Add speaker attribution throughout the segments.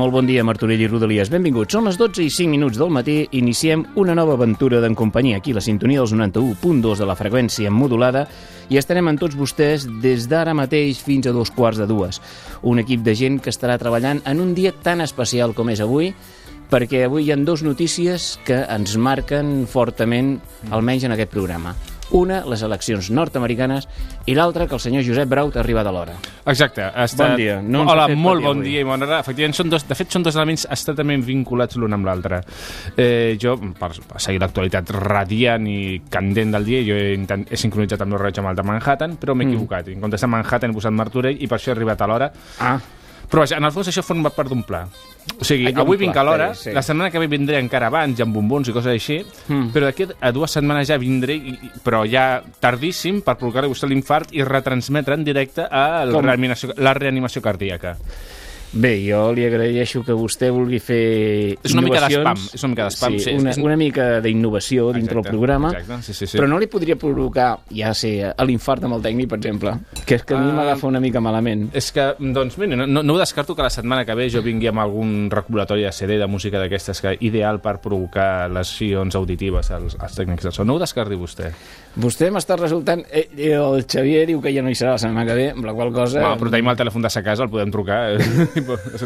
Speaker 1: molt bon dia, Martorell i Rodalies. Benvinguts. Són les 12 i 5 minuts del matí. Iniciem una nova aventura d'en companyia aquí, la sintonia dels 91.2 de la freqüència modulada i estarem amb tots vostès des d'ara mateix fins a dos quarts de dues. Un equip de gent que estarà treballant en un dia tan especial com és avui, perquè avui hi ha dues notícies que ens marquen fortament, almenys en aquest programa. Una, les eleccions nord-americanes, i l'altra, que el senyor Josep Braut ha arribat a l'hora.
Speaker 2: Exacte. Ha estat...
Speaker 1: Bon dia. No
Speaker 2: Hola, molt bon
Speaker 1: avui.
Speaker 2: dia i bona hora. Efectivament, són dos, de fet, són dos elements estretament vinculats l'un amb l'altre. Eh, jo, per seguir l'actualitat radiant i candent del dia, jo he, intent, he sincronitzat el meu rellotge amb el de Manhattan, però m'he equivocat. En comptes de Manhattan he posat Martorell i per això he arribat a l'hora.
Speaker 1: Ah,
Speaker 2: Però vaja, en el fons això forma part d'un pla. O sigui,
Speaker 1: un
Speaker 2: avui vinc a l'hora,
Speaker 1: sí, sí.
Speaker 2: la setmana que ve vindré encara abans, amb bombons i coses així,
Speaker 1: Mm.
Speaker 2: però d'aquí a dues setmanes ja vindré, i, però ja tardíssim, per provocar-li vostè l'infart i retransmetre en directe a la reanimació, la reanimació cardíaca.
Speaker 1: Bé, jo li agraeixo que vostè vulgui fer
Speaker 2: És una mica d'espam, és una mica d'espam,
Speaker 1: Sí,
Speaker 2: sí,
Speaker 1: una, una mica d'innovació dintre el
Speaker 2: Exacte,
Speaker 1: programa,
Speaker 2: exacte, sí, sí, sí.
Speaker 1: però no li podria provocar, ja sé, l'infart amb el tècnic, per exemple, que és que a mi
Speaker 2: Ah.
Speaker 1: m'agafa una mica malament.
Speaker 2: És que, doncs, mira, no, no, ho descarto que la setmana que ve jo vingui amb algun recopilatori de CD de música d'aquestes que ideal per provocar lesions auditives als, als tècnics del so. No ho descarti vostè.
Speaker 1: Vostè m'està resultant... Eh, eh, el Xavier diu que ja no hi serà la setmana que ve, amb la qual cosa...
Speaker 2: Bueno, però tenim el telèfon de sa casa, el podem trucar.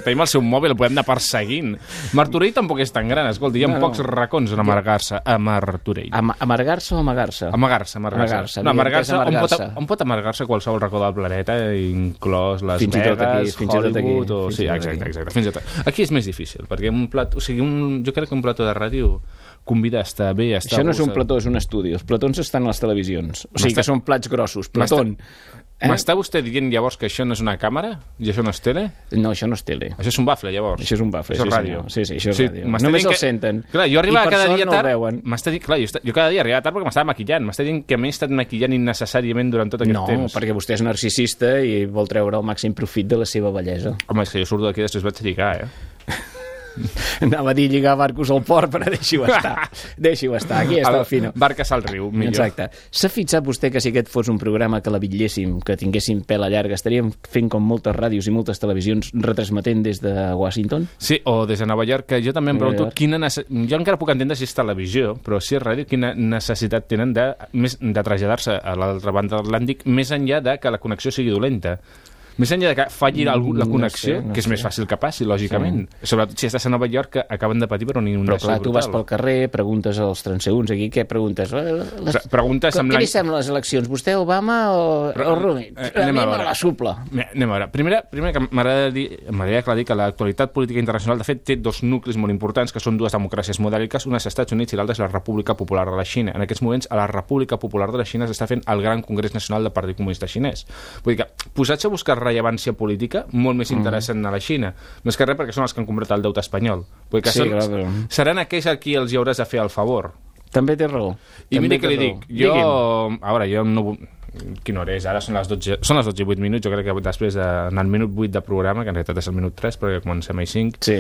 Speaker 2: tenim el seu mòbil, el podem anar perseguint. Martorell tampoc és tan gran, escolta, hi ha
Speaker 1: No, no.
Speaker 2: pocs racons en amargar-se a Martorell.
Speaker 1: Am amargar-se o amagar-se?
Speaker 2: Amargar-se, amargar-se. No, amargar-se,
Speaker 1: és
Speaker 2: on pot, on pot amargar-se qualsevol racó del planeta, inclòs Las
Speaker 1: Fins
Speaker 2: Vegas,
Speaker 1: aquí, fins
Speaker 2: Hollywood... o...
Speaker 1: fins
Speaker 2: Sí, exacte, exacte. Fins i tot. Aquí és més difícil, perquè un plat... O sigui, un, jo crec que un plató de ràdio convida a estar bé, a estar...
Speaker 1: Això no és un plató, és un estudi. Els platons estan a les televisions. O sigui que són plats grossos. Platón. Eh?
Speaker 2: M'està vostè dient llavors que això no és una càmera? I això no és tele?
Speaker 1: No, això no és tele.
Speaker 2: Això és un bafle, llavors.
Speaker 1: Això és un bafle,
Speaker 2: això
Speaker 1: sí,
Speaker 2: és ràdio.
Speaker 1: senyor. Sí, sí, això és ràdio.
Speaker 2: m'està
Speaker 1: Només
Speaker 2: dient
Speaker 1: el senten.
Speaker 2: Clar, jo arribava cada dia
Speaker 1: no
Speaker 2: tard...
Speaker 1: veuen.
Speaker 2: m'està dient, clar, jo, esta- jo cada dia arribava tard perquè m'estava maquillant. M'està dient que m'he estat maquillant innecessàriament durant tot aquest
Speaker 1: No,
Speaker 2: temps.
Speaker 1: perquè vostè és narcisista i vol treure el màxim profit de la seva bellesa.
Speaker 2: Home, és que jo surto d'aquí després vaig lligar, eh?
Speaker 1: Anava a dir lligar barcos al port, però deixi-ho estar. Deixi-ho estar, aquí està el fino.
Speaker 2: Barques al riu, millor.
Speaker 1: Exacte. S'ha fixat vostè que si aquest fos un programa que la vitlléssim, que tinguéssim pela llarga, estaríem fent com moltes ràdios i moltes televisions retransmetent des de Washington?
Speaker 2: Sí, o des de Nova York, que jo també em pregunto quina jo encara puc entendre si és televisió, però si és ràdio, quina necessitat tenen de, més, de traslladar-se a l'altra banda de l'Atlàntic més enllà de que la connexió sigui dolenta. Més enllà de que falli algú la
Speaker 1: Mm, no
Speaker 2: connexió,
Speaker 1: sé, no
Speaker 2: que és
Speaker 1: sé.
Speaker 2: més fàcil que passi, lògicament. Sí. Sobretot si estàs a Nova York, que acaben de patir per una
Speaker 1: Però
Speaker 2: inundació
Speaker 1: clar, tu vas pel
Speaker 2: brutal.
Speaker 1: carrer, preguntes als transeúnts aquí, què preguntes? Les...
Speaker 2: Pre- preguntes amb
Speaker 1: què li semblen les eleccions? Vostè, Obama o,
Speaker 2: Però-
Speaker 1: o Rumi?
Speaker 2: eh,
Speaker 1: a
Speaker 2: anem
Speaker 1: mi
Speaker 2: a
Speaker 1: me la supla.
Speaker 2: Anem a veure. Primer, primer que m'agrada dir, m'agradaria aclarir que l'actualitat política internacional, de fet, té dos nuclis molt importants, que són dues democràcies modèliques, una és als Estats Units i l'altra és la República Popular de la Xina. En aquests moments, a la República Popular de la Xina s'està fent el Gran Congrés Nacional del Partit Comunista Xinès. Vull dir que, posats a buscar rellevància política, molt més interessant a la Xina. Més que res perquè són els que han comprat el deute espanyol. Vull que
Speaker 1: Sí,
Speaker 2: són,
Speaker 1: clar, però-
Speaker 2: seran aquells a qui els hi hauràs de fer el favor.
Speaker 1: També té raó.
Speaker 2: I
Speaker 1: També
Speaker 2: mira què
Speaker 1: té
Speaker 2: li
Speaker 1: raó.
Speaker 2: dic, jo...
Speaker 1: Digui'm.
Speaker 2: A veure, jo no... Quina hora és? Ara són les 12, són les 12 i 8 minuts, jo crec que després, de, en el minut 8 de programa, que en realitat és el minut 3, perquè comencem a 5,
Speaker 1: Sí.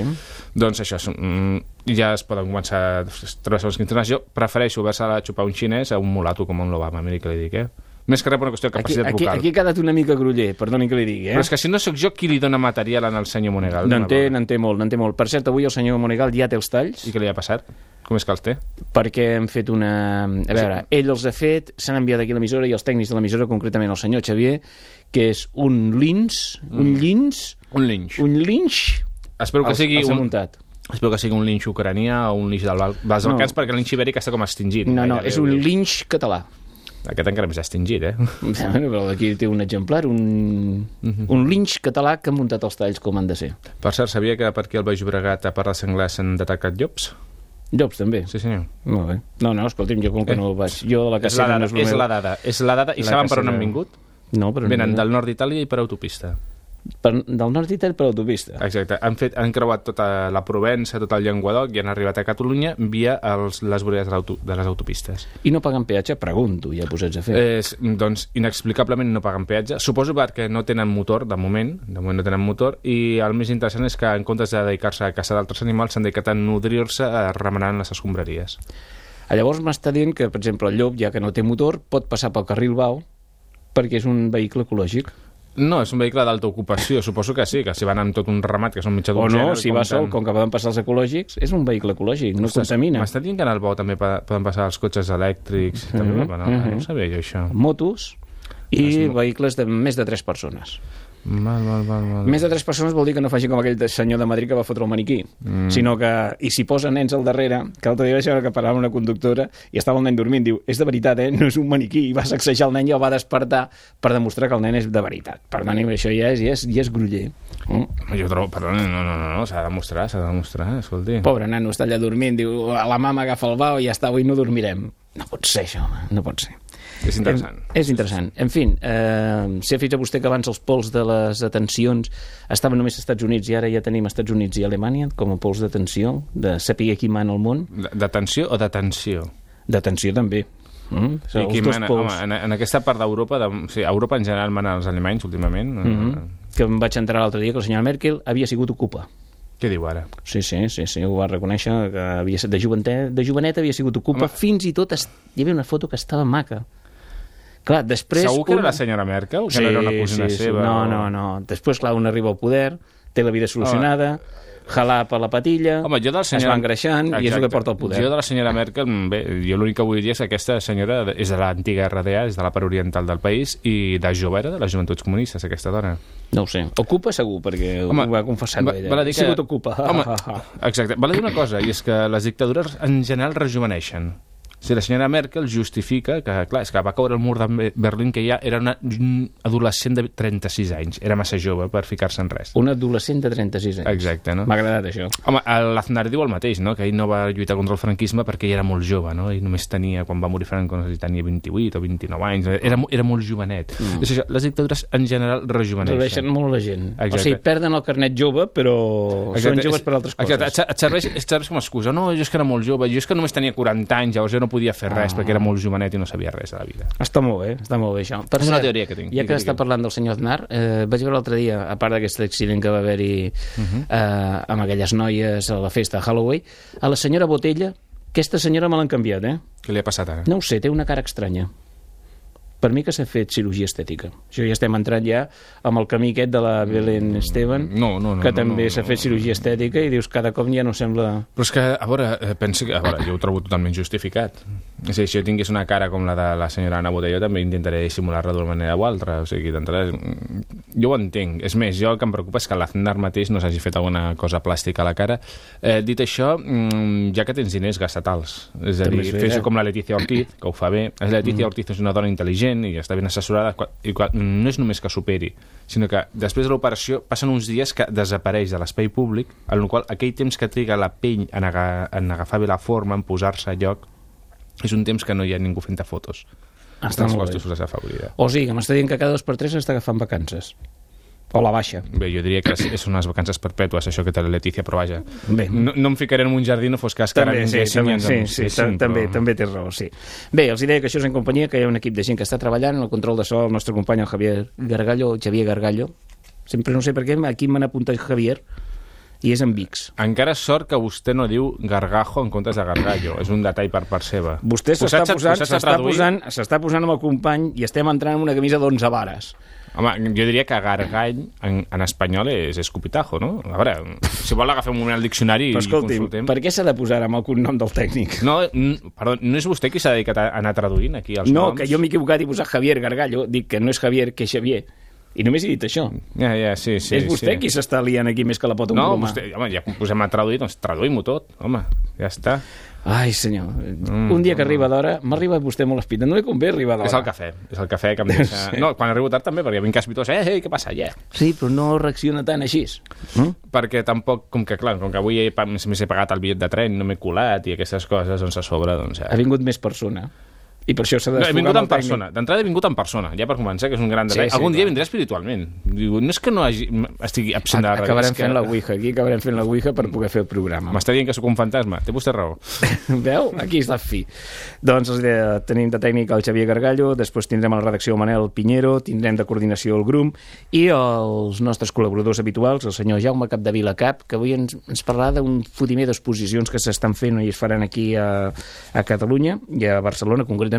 Speaker 2: doncs això, és, mm, ja es poden començar a treure segons quins temes. Jo prefereixo haver-se de xupar un xinès a un mulato com un l'Obama, mira què li dic, eh? Més que res per una qüestió de
Speaker 1: Aquí,
Speaker 2: capacitat
Speaker 1: aquí,
Speaker 2: vocal.
Speaker 1: aquí ha quedat una mica gruller, perdoni que li digui, eh?
Speaker 2: Però és que si no sóc jo qui li dona material el senyor Monegal.
Speaker 1: N'en té, n'en té molt, n'en té molt. Per cert, avui el senyor Monegal ja té els talls,
Speaker 2: I què li ha passat? Com és que els té?
Speaker 1: perquè hem fet una... A veure, ell els ha fet, s'han enviat aquí a l'emissora i els tècnics de l'emissora, concretament el senyor Xavier, que és un lins, un lins,
Speaker 2: Un linx.
Speaker 1: un linx,
Speaker 2: Espero que
Speaker 1: els,
Speaker 2: sigui
Speaker 1: els
Speaker 2: un,
Speaker 1: muntat.
Speaker 2: espero que sigui un linx ucranià o un linx del, Bal- dels
Speaker 1: No.
Speaker 2: Balcans, perquè el linx ibèric està com extingit.
Speaker 1: No, no, és un linx català.
Speaker 2: Aquest encara més extingit, eh?
Speaker 1: Bueno, però aquí té un exemplar, un, un linx català que ha muntat els talls com han de ser.
Speaker 2: Per cert, sabia que per aquí al Baix Llobregat, a part de senglars, s'han detectat llops?
Speaker 1: Llops, també.
Speaker 2: Sí, senyor.
Speaker 1: Molt bé. No, no, escolti'm, jo com que no vaig... Jo de la
Speaker 2: És la
Speaker 1: cacera
Speaker 2: dada,
Speaker 1: no és
Speaker 2: és
Speaker 1: meu...
Speaker 2: la dada, és la dada. I
Speaker 1: La
Speaker 2: saben per on
Speaker 1: cacera-
Speaker 2: han vingut?
Speaker 1: No, però
Speaker 2: Venen
Speaker 1: no.
Speaker 2: del nord d'Itàlia i per autopista.
Speaker 1: Per, del nord d'Itàlia per autopista.
Speaker 2: Exacte. Han, fet, han creuat tota la Provença, tot el Llenguadoc i han arribat a Catalunya via els, les voreres de, l'auto- de les autopistes.
Speaker 1: I no paguen peatge? Pregunto, ja posats a fer.
Speaker 2: Eh, doncs, inexplicablement no paguen peatge. Suposo perquè no tenen motor, de moment. De moment no tenen motor. I el més interessant és que, en comptes de dedicar-se a caçar d'altres animals, s'han dedicat a nodrir-se remenant les escombraries.
Speaker 1: Llavors m'està dient que, per exemple, el llop, ja que no té motor, pot passar pel carril bau perquè és un vehicle ecològic.
Speaker 2: No, és un vehicle d'alta ocupació, suposo que sí, que si van amb tot un ramat, que són mitja
Speaker 1: O
Speaker 2: dotzena...
Speaker 1: no, si va sol, com que poden passar els ecològics, és un vehicle ecològic, no contamina.
Speaker 2: M'està dient que en el Bou també poden passar els cotxes elèctrics?
Speaker 1: Mhm,
Speaker 2: també, bueno,
Speaker 1: mhm.
Speaker 2: no sabia jo això.
Speaker 1: Motos i vehicles de més de tres persones.
Speaker 2: Val, val, val, val.
Speaker 1: Més de tres persones vol dir que no faci com aquell senyor de Madrid que va fotre el maniquí, mm. sinó que, i si posa nens al darrere, que l'altre dia vaig veure que parlava una conductora i estava el nen dormint, diu, és de veritat, eh? no és un maniquí, i va sacsejar el nen i el va despertar per demostrar que el nen és de veritat. Per tant, això ja és, ja és, ja és gruller. Mm.
Speaker 2: Jo trobo, perdona, no, no, no, no s'ha de demostrar, s'ha de demostrar, escolti.
Speaker 1: Pobre nano, està allà dormint, diu, la mama agafa el bau i ja està, avui no dormirem. No pot ser això, home, no pot ser.
Speaker 2: És interessant.
Speaker 1: Em, és interessant. En fi, eh, si ha fixat vostè que abans els pols de les detencions estaven només als Estats Units i ara ja tenim Estats Units i Alemanya com a pols d'atenció, de saber qui mana al món.
Speaker 2: Detenció o detenció?
Speaker 1: D'atenció també. Mm?
Speaker 2: Qui
Speaker 1: els
Speaker 2: mana?
Speaker 1: pols.
Speaker 2: Home, en, en aquesta part d'Europa, de, sí, a Europa en general mana els alemanys últimament.
Speaker 1: Mm -hmm. Que em vaig entrar l'altre dia que la senyora Merkel havia sigut ocupa.
Speaker 2: Què diu ara?
Speaker 1: Sí, sí, sí, sí, ho va reconèixer, que havia, de, jovenet, de jovenet havia sigut ocupa,
Speaker 2: Home.
Speaker 1: fins i tot es, hi havia una foto que estava maca. Clar, després...
Speaker 2: Segur que era
Speaker 1: una-
Speaker 2: la senyora Merkel? Que no era una cosina
Speaker 1: sí, sí.
Speaker 2: seva?
Speaker 1: No,
Speaker 2: o-
Speaker 1: no, no. Després, clar, un arriba al poder, té la vida solucionada, jalar per la patilla,
Speaker 2: Home, jo del senyor...
Speaker 1: es va engreixant i és el que
Speaker 2: Exacte.
Speaker 1: porta al poder.
Speaker 2: Jo de la senyora Merkel, bé, jo l'únic que vull dir és que aquesta senyora és de l'antiga RDA, és de la part oriental del país, i de jove era de les joventuts comunistes, aquesta dona.
Speaker 1: No ho sé. Ocupa segur, perquè
Speaker 2: Home,
Speaker 1: ho va confessar
Speaker 2: va-
Speaker 1: ella.
Speaker 2: val dir
Speaker 1: He sigut
Speaker 2: que-
Speaker 1: ocupa.
Speaker 2: Home, exacte. Val dir una cosa, i és que les dictadures en general rejuveneixen. Sigui, la senyora Merkel justifica que, clar, és que va caure el mur de Be- Berlín, que ja era una un adolescent de 36 anys. Era massa jove per ficar-se en res.
Speaker 1: Un adolescent de 36 anys.
Speaker 2: Exacte, no?
Speaker 1: M'ha agradat això.
Speaker 2: Home, l'Aznar diu el mateix, no? que ell no va lluitar contra el franquisme perquè ell era molt jove, no? Ell només tenia, quan va morir Franco, no sé si tenia 28 o 29 anys, era, era molt jovenet. Mm. És això, les dictadures en general rejuveneixen.
Speaker 1: Serveixen molt la gent.
Speaker 2: Exacte.
Speaker 1: O sigui, perden el carnet jove, però són joves per altres coses.
Speaker 2: Exacte, et, serveix, et serveix com a excusa. No, jo és que era molt jove, jo és que només tenia 40 anys, llavors jo no podia fer res
Speaker 1: Ah.
Speaker 2: perquè era molt jovenet i no sabia res de la vida.
Speaker 1: Està molt bé, està molt bé això. Per
Speaker 2: És una
Speaker 1: cert,
Speaker 2: teoria que tinc.
Speaker 1: Ja que està parlant del senyor Aznar, eh, vaig veure l'altre dia, a part d'aquest accident que va haver-hi
Speaker 2: Mhm.
Speaker 1: eh, amb aquelles noies a la festa de Halloween, a la senyora Botella, aquesta senyora me l'han canviat, eh?
Speaker 2: Què li ha passat ara?
Speaker 1: No ho sé, té una cara estranya. Per mi que s'ha fet cirurgia estètica. Això ja estem entrant ja amb el camí aquest de la Belén Esteban,
Speaker 2: No, no, no.
Speaker 1: que
Speaker 2: no,
Speaker 1: també
Speaker 2: no,
Speaker 1: s'ha
Speaker 2: no.
Speaker 1: fet cirurgia estètica i dius cada cop ja no sembla...
Speaker 2: Però és que, a veure, eh, penso que... A veure, jo ho trobo totalment justificat. Dir, si jo tingués una cara com la de la senyora Anna Botella, també intentaré simular-la d'una manera o altra. O sigui, d'entrada... mm, Jo ho entenc. És més, jo el que em preocupa és que l'Aznar mateix no s'hagi fet alguna cosa plàstica a la cara. Eh, dit això, mm, ja que tens diners, gasta-te'ls. És a dir, fes-ho com la Letícia Ortiz, que ho fa bé. La Letícia Ortiz és una dona intel·ligent i està ben assessorada, i no és només que superi, sinó que després de l'operació passen uns dies que desapareix de l'espai públic, en el qual aquell temps que triga la pell en, aga, en agafar bé la forma, en posar-se a lloc, és un temps que no hi ha ningú fent fotos.
Speaker 1: Està molt
Speaker 2: quals tu surts afavorida.
Speaker 1: O sigui, que m'està dient que cada dos per tres està agafant vacances. O la baixa.
Speaker 2: Bé, jo diria que és- unes vacances perpètues, això que té la Letícia, però vaja.
Speaker 1: Bé.
Speaker 2: No, no em ficaré en un jardí, no fos cas que ara
Speaker 1: També, sí,
Speaker 2: vinguessin i
Speaker 1: també, sí, sí, ta- també, també té raó, sí. Bé, els deia que això és en companyia, que hi ha un equip de gent que està treballant en el control de so, el nostre company, el Javier Gargallo, Xavier Gargallo. Sempre no sé per què, aquí m'han apuntat Javier, i és en Vix.
Speaker 2: Encara sort que vostè no diu gargajo en comptes de gargallo. És un detall per part seva.
Speaker 1: Vostè s'està posant, s'està posant, s'està posant amb el company i estem entrant en una camisa d'11 vares.
Speaker 2: Home, jo diria que gargall en, en espanyol és escupitajo, no? A veure, si vol agafem un moment al diccionari
Speaker 1: Però
Speaker 2: i
Speaker 1: escolti'm,
Speaker 2: consultem.
Speaker 1: per què s'ha de posar amb el cognom del tècnic?
Speaker 2: No, perdó, no és vostè qui s'ha dedicat a anar traduint aquí els
Speaker 1: No,
Speaker 2: noms?
Speaker 1: que jo m'he equivocat i posat Javier Gargallo, dic que no és Javier, que és Xavier. I només he dit això.
Speaker 2: Ja, ja, sí, sí.
Speaker 1: és vostè
Speaker 2: sí.
Speaker 1: qui s'està liant aquí més que la pota un
Speaker 2: No,
Speaker 1: plomar.
Speaker 2: vostè, home, ja posem a traduir, doncs traduïm-ho tot, home, ja està.
Speaker 1: Ai, senyor. Mm, un dia que arriba d'hora, m'ha arribat vostè molt espita. No li convé arribar d'hora.
Speaker 2: És el cafè, és el cafè que em deixa...
Speaker 1: Sí.
Speaker 2: No, quan arribo tard també, perquè vinc caspitós, eh, eh, què passa, ja? Yeah.
Speaker 1: Sí, però no reacciona tant així. Mm?
Speaker 2: Perquè tampoc, com que clar, com que avui he, pa- més he pagat el bitllet de tren, no m'he colat i aquestes coses, doncs a sobre, doncs...
Speaker 1: Ha
Speaker 2: Ja.
Speaker 1: vingut més persona. I per això s'ha
Speaker 2: No,
Speaker 1: de
Speaker 2: he vingut en persona. D'entrada he vingut en persona, ja per començar, que és un gran
Speaker 1: Sí,
Speaker 2: detall.
Speaker 1: sí,
Speaker 2: Algun dia
Speaker 1: clar.
Speaker 2: vindré espiritualment. Diu, no és que no hagi, estigui absent de la
Speaker 1: Acabarem
Speaker 2: que-
Speaker 1: fent la Ouija, aquí acabarem fent la Ouija per poder fer el programa.
Speaker 2: M'està dient que sóc un fantasma. Té vostè raó.
Speaker 1: Veu? Aquí és la fi. Doncs els de, tenim de tècnic el Xavier Gargallo, després tindrem a la redacció el Manel Pinheiro, tindrem de coordinació el Grum i els nostres col·laboradors habituals, el senyor Jaume Capdevila Cap, que avui ens, ens parlarà d'un fotimer d'exposicions que s'estan fent i es faran aquí a, a Catalunya i a Barcelona concretament.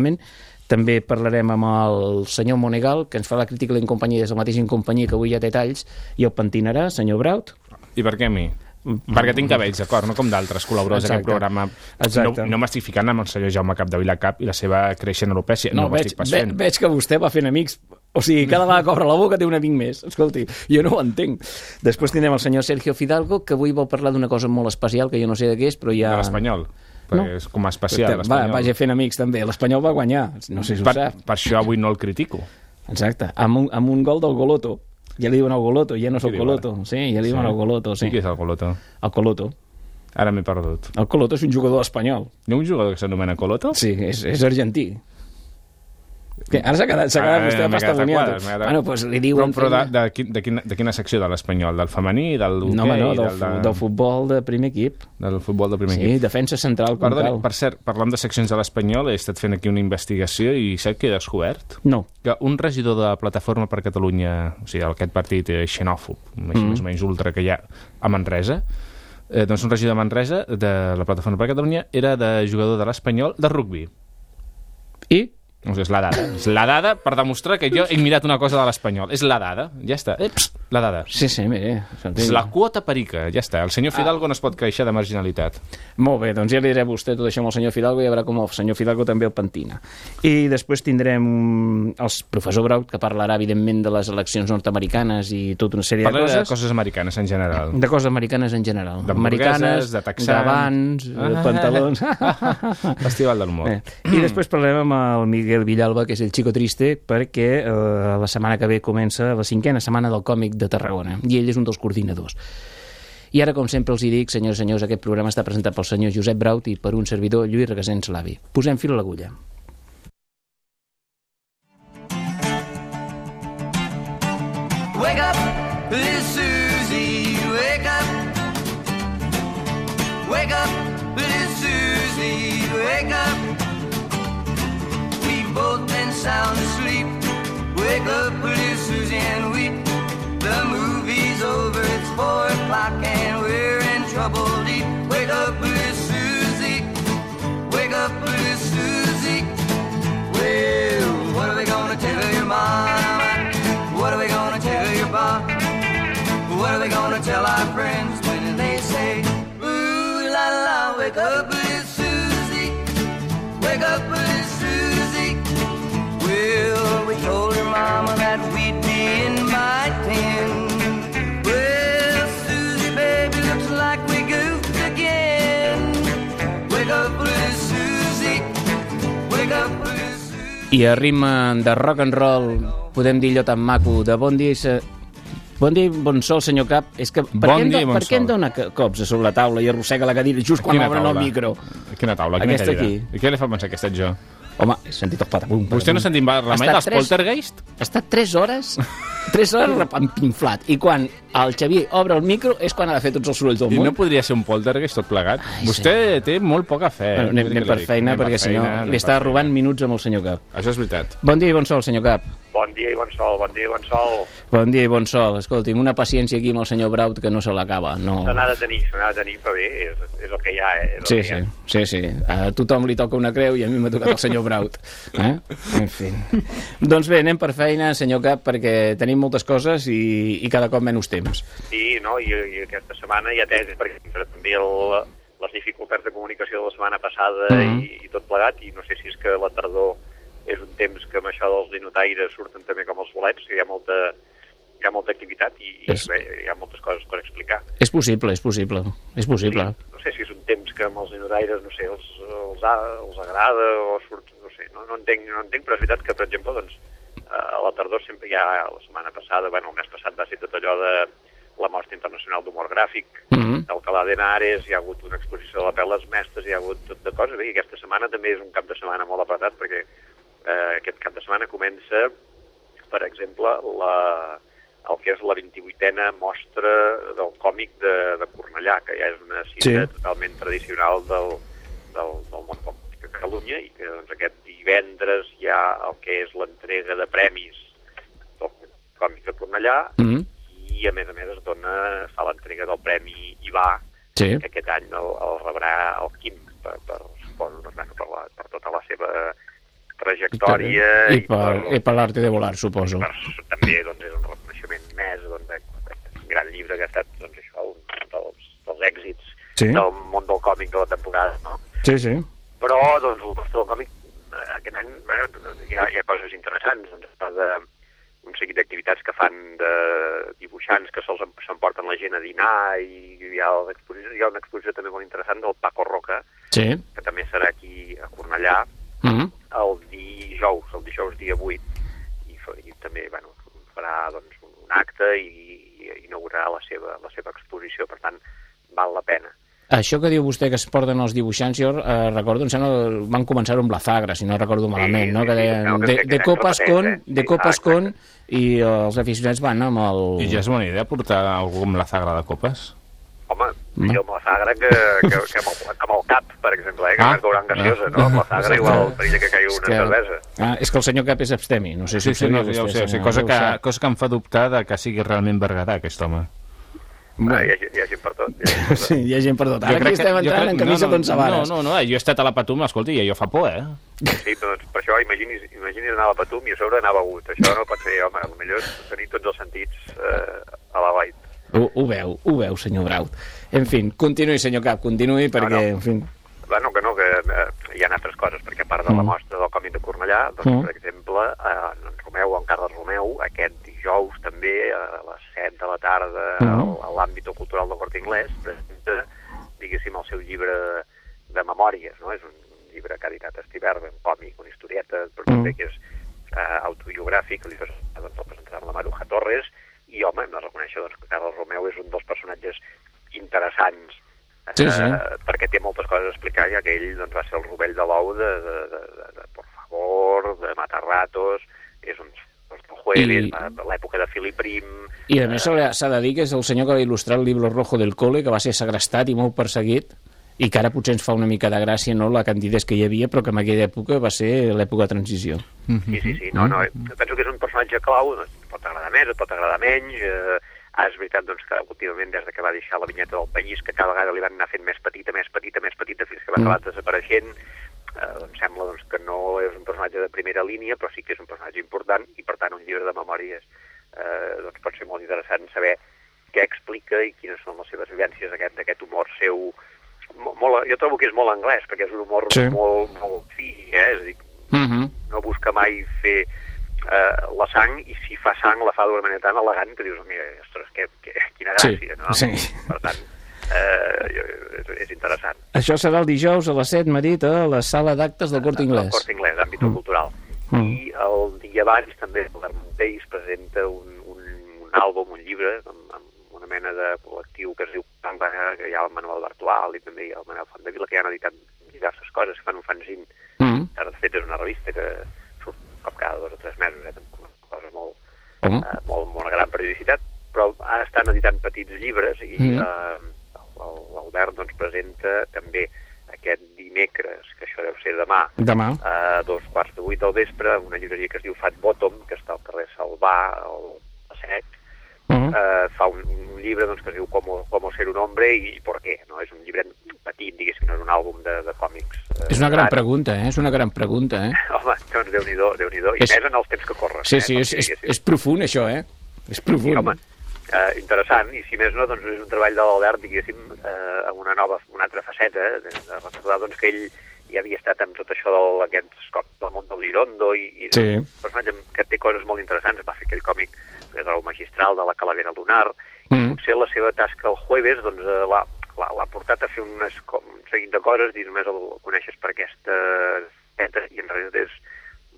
Speaker 1: També parlarem amb el senyor Monegal, que ens fa la crítica a l'Incompanyia des del mateix Incompanyia, que avui ja té talls, i el pentinarà, senyor Braut.
Speaker 2: I per què a mi? Perquè tinc cabells, d'acord, no com d'altres col·laboradors d'aquest programa.
Speaker 1: Exacte.
Speaker 2: No, no m'estic ficant amb el senyor Jaume Capdevila Cap i la seva creixent alopècia. No, no
Speaker 1: veig, ve, veig que vostè va fent amics o sigui, cada vegada que obre la boca té un amic més. Escolti, jo no ho entenc. Després tindrem el senyor Sergio Fidalgo, que avui vol parlar d'una cosa molt especial, que jo no sé de què és, però ja...
Speaker 2: De l'espanyol. Perquè
Speaker 1: No.
Speaker 2: és com a especial,
Speaker 1: Va, vaja fent amics, també. L'Espanyol va guanyar, no sé si ho
Speaker 2: per,
Speaker 1: sap.
Speaker 2: per això avui no el critico.
Speaker 1: Exacte, amb un, amb un gol del Goloto. Ja li diuen el Goloto, ja no és el
Speaker 2: diu
Speaker 1: Coloto. Sí, ja li diuen el Goloto, sí.
Speaker 2: Sí. Qui és el Coloto?
Speaker 1: El Coloto.
Speaker 2: Ara m'he perdut.
Speaker 1: El Coloto és un jugador espanyol.
Speaker 2: Hi ha un jugador que s'anomena Coloto?
Speaker 1: Sí, és, és argentí. Que ara s'ha quedat, s'ha quedat
Speaker 2: Ah,
Speaker 1: vostè
Speaker 2: a-
Speaker 1: Bueno, doncs li
Speaker 2: Però,
Speaker 1: diuen...
Speaker 2: però de, de, quin, de, quina, de quina secció de l'Espanyol? Del femení, del hoquei,
Speaker 1: No, home, no, del,
Speaker 2: del, de,
Speaker 1: del futbol de primer equip.
Speaker 2: del futbol del primer
Speaker 1: Sí,
Speaker 2: equip?
Speaker 1: defensa central
Speaker 2: Perdoni, per cert, parlant de seccions de l'Espanyol, he estat fent aquí una investigació i sap què he descobert?
Speaker 1: No.
Speaker 2: Que un regidor de la Plataforma per Catalunya, o sigui, aquest partit xenòfob, més,
Speaker 1: Mm.
Speaker 2: més o menys ultra que hi ha a Manresa, eh, doncs un regidor de Manresa, de la Plataforma per Catalunya, era de jugador de l'Espanyol de rugbi.
Speaker 1: I?
Speaker 2: O sigui, és la dada. És la dada per demostrar que jo he mirat una cosa de l'Espanyol. És la dada, ja està. Eh, pst, la dada.
Speaker 1: Sí, sí, mire. escolti.
Speaker 2: És la quota perica, ja està. El senyor
Speaker 1: Ah.
Speaker 2: Fidalgo no es pot queixar de marginalitat.
Speaker 1: Molt bé, doncs ja li diré a vostè tot això amb el senyor Fidalgo i ja veurà com el senyor Fidalgo també el pentina. I després tindrem el professor Braut, que parlarà, evidentment, de les eleccions nord-americanes i tota una sèrie
Speaker 2: Parlaré
Speaker 1: de
Speaker 2: de
Speaker 1: coses.
Speaker 2: coses americanes en general.
Speaker 1: De coses americanes en general. Americanes,
Speaker 2: de texans.
Speaker 1: d'abans,
Speaker 2: Ah.
Speaker 1: de pantalons...
Speaker 2: Festival de l'humor.
Speaker 1: Eh. I després parlarem amb el Miguel Villalba, que és el Chico Triste, perquè eh, la setmana que ve comença la cinquena setmana del còmic de Tarragona, i ell és un dels coordinadors. I ara, com sempre els hi dic, senyors i senyors, aquest programa està presentat pel senyor Josep Braut i per un servidor, Lluís Regasens Lavi. Posem fil a l'agulla.
Speaker 3: Sound asleep. Wake up, little Susie, and weep. The movie's over, it's four o'clock, and we're in trouble deep. Wake up, little Susie. Wake up, Susie. Well, what are we gonna tell your? What are we gonna tell your? What are we gonna tell our friends when they say, Ooh la la, wake up,
Speaker 1: I a ritme de rock and roll, podem dir allò tan maco, de bon dia i se... Bon dia bon sol, senyor Cap. És que per,
Speaker 2: Bon
Speaker 1: què, em
Speaker 2: dia
Speaker 1: do,
Speaker 2: i bon
Speaker 1: per què em dona cops a sobre la taula i arrossega la cadira just quan obren el micro?
Speaker 2: Quina taula, quina
Speaker 1: Aquesta
Speaker 2: cadira.
Speaker 1: aquí.
Speaker 2: I què li fa pensar que he estat jo?
Speaker 1: Home, he sentit el patapum.
Speaker 2: Vostè no ha sentit mai remei dels
Speaker 1: tres-
Speaker 2: poltergeist?
Speaker 1: Ha estat 3 hores, 3 hores repampinflat. I quan el Xavier obre el micro és quan ha de fer tots els sorolls del
Speaker 2: I
Speaker 1: món.
Speaker 2: no podria ser un poltergeist tot plegat?
Speaker 1: Ai,
Speaker 2: Vostè té molt poca fe.
Speaker 1: Bueno, anem, anem per feina,
Speaker 2: Anem per
Speaker 1: perquè si no
Speaker 2: feina,
Speaker 1: li està
Speaker 2: feina.
Speaker 1: robant minuts amb el senyor Cap.
Speaker 2: Això és veritat.
Speaker 1: Bon dia i bon sol, senyor Cap.
Speaker 4: Bon dia i bon sol, bon dia i bon sol.
Speaker 1: Bon dia i bon sol. Escolti'm, una paciència aquí amb el senyor Braut que no se l'acaba. No.
Speaker 4: Se n'ha de tenir, se n'ha de tenir, però bé, és, és el que hi ha, eh? És
Speaker 1: Sí, sí,
Speaker 4: ha.
Speaker 1: sí, sí. A tothom li toca una creu i a mi m'ha tocat el senyor Braut. Eh? En fi. doncs bé, anem per feina, senyor Cap, perquè tenim moltes coses i, i cada cop menys temps.
Speaker 4: Sí, no, i, i aquesta setmana ja té, perquè també el, les dificultats de comunicació de la setmana passada
Speaker 1: Mhm.
Speaker 4: i, i tot plegat, i no sé si és que la tardor és un temps que amb això dels dinotaires surten també com els bolets, que hi ha molta, hi ha molta activitat i, i
Speaker 1: És-
Speaker 4: bé, hi ha moltes coses per explicar.
Speaker 1: És possible, és possible, és possible.
Speaker 4: No sé si és un temps que amb els dinosaires, no sé, els, els, ha- els agrada o surt, no sé, no, no, entenc, no entenc, però és veritat que, per exemple, doncs, a la tardor sempre hi ha, la setmana passada, bueno, el mes passat va ser tot allò de la Mostra Internacional d'Humor Gràfic,
Speaker 1: Mhm.
Speaker 4: d'Alcalà de Henares, hi ha hagut una exposició de la Pel·les Mestres, hi ha hagut tot de coses. Bé, i aquesta setmana també és un cap de setmana molt apretat perquè eh, aquest cap de setmana comença, per exemple, la, el que és la 28a mostra del còmic de, de Cornellà, que ja és una cita
Speaker 1: Sí.
Speaker 4: totalment tradicional del, del, del món còmic de Catalunya i que doncs, aquest divendres hi ha el que és l'entrega de premis del còmic de Cornellà
Speaker 1: Mhm.
Speaker 4: i a més a més es dona, fa l'entrega del Premi Ivà,
Speaker 1: Sí.
Speaker 4: que aquest any el, el rebrà el Quim per, per, suposo, bueno, per, la, per tota la seva trajectòria
Speaker 1: I per, i per l'arte de volar, suposo.
Speaker 4: per, també doncs, és un reconeixement més doncs, d'aquest gran llibre que ha estat doncs, això, un dels, dels èxits
Speaker 1: Sí.
Speaker 4: del món del còmic de la temporada. No?
Speaker 1: Sí, sí.
Speaker 4: Però doncs, el cost del còmic eh, aquest any hi, ha, hi ha coses interessants. Doncs, de, un seguit d'activitats que fan de dibuixants que sols em- s'emporten la gent a dinar i hi ha, l'exposició, hi ha una exposició també molt interessant del Paco Roca,
Speaker 1: Sí.
Speaker 4: que també serà aquí a Cornellà
Speaker 1: Mhm.
Speaker 4: El dijous, el dijous dia 8, i, fa- i també bueno, farà doncs, un acte i, i inaugurarà la seva, la seva exposició, per tant, val la pena.
Speaker 1: Això que diu vostè que es porten els dibuixants, jo eh, recordo, em sembla, van començar amb la Zagra, si no recordo malament, no?
Speaker 4: sí,
Speaker 1: Que
Speaker 4: sí,
Speaker 1: deien
Speaker 4: no, que-
Speaker 1: de,
Speaker 4: que
Speaker 1: de copes con,
Speaker 4: eh?
Speaker 1: de
Speaker 4: Sí,
Speaker 1: copes
Speaker 4: ah,
Speaker 1: con, i els aficionats van amb el...
Speaker 2: I ja és bona idea portar algú amb la zagra de copes?
Speaker 4: Home,
Speaker 1: No.
Speaker 4: millor amb la sagra que, que, que, amb, el, que amb el cap, per exemple, eh? que
Speaker 2: Ah.
Speaker 4: ah, veuran gaseosa,
Speaker 2: Ah.
Speaker 4: no? Amb la sagra
Speaker 1: Exacte.
Speaker 4: igual perilla que caigui una
Speaker 1: que-
Speaker 4: cervesa.
Speaker 1: Ah, és que el senyor Cap és abstemi, no sé si
Speaker 2: Sí,
Speaker 1: ho
Speaker 2: no,
Speaker 1: sabia
Speaker 2: ja ho
Speaker 1: vostè,
Speaker 2: sé, sí, cosa, que, cosa que em fa dubtar de que sigui realment berguedà, aquest home.
Speaker 4: Ah, hi, ha, gent- hi ha gent per tot. Hi ha gent per tot.
Speaker 1: Sí, hi ha gent per tot. Ara aquí estem
Speaker 2: jo
Speaker 1: entrant
Speaker 2: crec-
Speaker 1: en camisa
Speaker 2: no, no,
Speaker 1: sabanes.
Speaker 2: No, no, no, jo he estat a la Patum, escolta, i allò fa por, eh?
Speaker 4: Sí, doncs per això imaginis, imaginis anar a la Patum i a sobre anar begut. Això no pot ser, home, potser tenir tots els sentits eh, a la vall.
Speaker 1: Ho, ho veu, ho veu, senyor Braut. En fi, continuï, senyor Cap, continuï, perquè,
Speaker 4: no.
Speaker 1: en fi...
Speaker 4: Bueno, que no, que eh, hi ha altres coses, perquè a part de la
Speaker 1: Mm.
Speaker 4: mostra del còmic de Cornellà, doncs,
Speaker 1: Mm.
Speaker 4: per exemple, eh, en Romeu, en Carles Romeu, aquest dijous també, a les 7 de la tarda,
Speaker 1: Mm.
Speaker 4: a l'àmbit cultural del Corte Inglés, presenta, diguéssim, el seu llibre de memòries, no? És un llibre que ha editat Estiber, un còmic, una historieta, però
Speaker 1: Mm.
Speaker 4: també que és eh, autobiogràfic, li fa doncs, el presentarà la Maruja Torres, i, home, hem de reconèixer doncs, que Carles Romeu és un dels personatges interessants
Speaker 1: Sí, sí.
Speaker 4: eh, perquè té moltes coses a explicar, ja que ell doncs, va ser el rovell de l'ou de, de, de, de, de Por favor, de Matar Ratos, és un Jueves,
Speaker 1: I-
Speaker 4: l'època de Philip Prim...
Speaker 1: I a més li- s'ha de dir que és el senyor que va il·lustrar el llibre rojo del cole, que va ser segrestat i molt perseguit, i que ara potser ens fa una mica de gràcia no la quantitat que hi havia, però que en aquella època va ser l'època de transició.
Speaker 4: Sí, sí, sí, no, no, penso que és un personatge clau, doncs, pot agradar més, pot agradar menys, eh, és veritat doncs, que últimament, des de que va deixar la vinyeta del país, que cada vegada li van anar fent més petita, més petita, més petita, fins que va acabar desapareixent, eh, doncs sembla doncs, que no és un personatge de primera línia, però sí que és un personatge important, i per tant un llibre de memòries eh, doncs, pot ser molt interessant saber què explica i quines són les seves vivències aquest- d'aquest humor seu, mo- molt, jo trobo que és molt anglès, perquè és un humor
Speaker 1: Sí.
Speaker 4: molt, molt fi, eh? és a dir,
Speaker 1: Uh -huh.
Speaker 4: no busca mai fer eh, la sang i si fa sang la fa d'una manera tan elegant que dius, mira, ostres, que, que, quina
Speaker 1: Sí,
Speaker 4: gràcia, no?
Speaker 1: sí.
Speaker 4: Per tant, eh, és, és interessant.
Speaker 1: Això serà el dijous a les 7, m'ha dit, a la sala d'actes del Corte
Speaker 4: El
Speaker 1: Inglés.
Speaker 4: Corte Inglés, àmbit
Speaker 1: Mm.
Speaker 4: cultural.
Speaker 1: Mm.
Speaker 4: I el dia abans també Montells presenta un, un, un àlbum, un llibre, amb, amb una mena de col·lectiu que es diu que hi ha el Manuel Bartual i també hi ha el Manel Fondevila, que ja han editat diverses coses, que fan un fanzine
Speaker 1: Mm.
Speaker 4: De fet, és una revista que cop cada dos o tres mesos, eh, una cosa molt,
Speaker 1: Com?
Speaker 4: eh, molt, molt gran periodicitat, però estan editant petits llibres i
Speaker 1: Mm.
Speaker 4: eh, el- l'Albert doncs, presenta també aquest dimecres, que això deu ser demà,
Speaker 1: Demà.
Speaker 4: a dos quarts de vuit del vespre, una llibreria que es diu Fat Bottom, que està al carrer Salvà, al Sec,
Speaker 1: Mm.
Speaker 4: eh, fa un, un llibre doncs, que es diu Como, Como ser un hombre i por qué, no? És un llibre petit, diguéssim, no és un àlbum de, de còmics. eh,
Speaker 1: És una gran pregunta, eh? És una gran pregunta, eh?
Speaker 4: Home, doncs Déu-n'hi-do, déu nhi déu I
Speaker 1: És-
Speaker 4: més en els temps que corren.
Speaker 1: Sí,
Speaker 4: eh,
Speaker 1: sí,
Speaker 4: com
Speaker 1: és, és, és profund, això, eh? És profund.
Speaker 4: Sí, home, eh, interessant, i si més no, doncs és un treball de l'Albert, diguéssim, eh, amb una nova, una altra faceta, eh, de, de recordar doncs, que ell ja havia estat amb tot això d'aquests cops del món del Lirondo i, i
Speaker 1: Sí.
Speaker 4: un personatge que té coses molt interessants, va fer aquell còmic grau magistral de la calavera lunar,
Speaker 1: Mm.
Speaker 4: i potser la seva tasca el jueves doncs, eh, l'ha portat a fer unes, com, un seguit de coses, i només el coneixes per aquesta feta, i en realitat és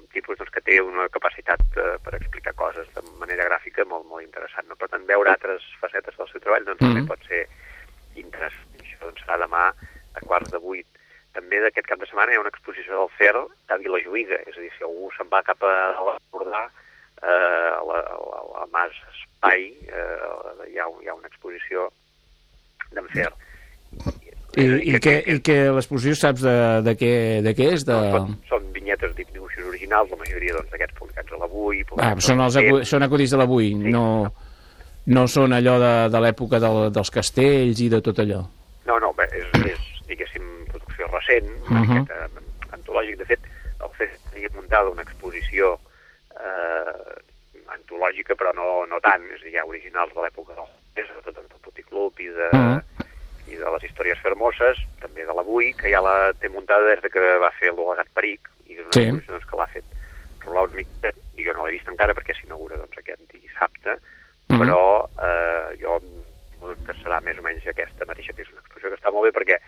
Speaker 4: un tipus doncs, que té una capacitat eh, per explicar coses de manera gràfica molt, molt interessant. No? Per tant, veure altres facetes del seu treball doncs,
Speaker 1: Mhm.
Speaker 4: també pot ser interessant. Això doncs, serà demà a quarts de vuit. També d'aquest cap de setmana hi ha una exposició del FER a Vilajuïga, és a dir, si algú se'n va cap a l'Empordà, eh, a la, a la, a la Mas Espai, eh, hi, ha, hi ha una exposició d'en FER.
Speaker 1: I, i, que, i que l'exposició saps de, de, què, de què és? De...
Speaker 4: Són, són vinyetes de dibuixos originals, la majoria doncs, d'aquests publicats a l'avui.
Speaker 1: Ah, són, els acu són acudits de l'avui,
Speaker 4: Sí.
Speaker 1: no, no són allò de, de l'època del, dels castells i de tot allò.
Speaker 4: No, no, bé, és, és diguéssim, producció recent, uh. -huh. aquest, uh, antològic. De fet, el FES tenia muntada una exposició eh, antològica, però no, no tant, és a dir, hi ha originals de l'època del Juez, sobretot del Puticlub i de,
Speaker 1: Mhm.
Speaker 4: i de les històries fermoses, també de l'avui, que ja la té muntada des de que va fer l'Olegat Peric, i és una
Speaker 1: Sí.
Speaker 4: doncs, que l'ha fet Roland Miquel, i jo no l'he vist encara perquè s'inaugura doncs, aquest dissabte,
Speaker 1: Mhm.
Speaker 4: però eh, jo que serà més o menys aquesta mateixa, que és una exposició que està molt bé perquè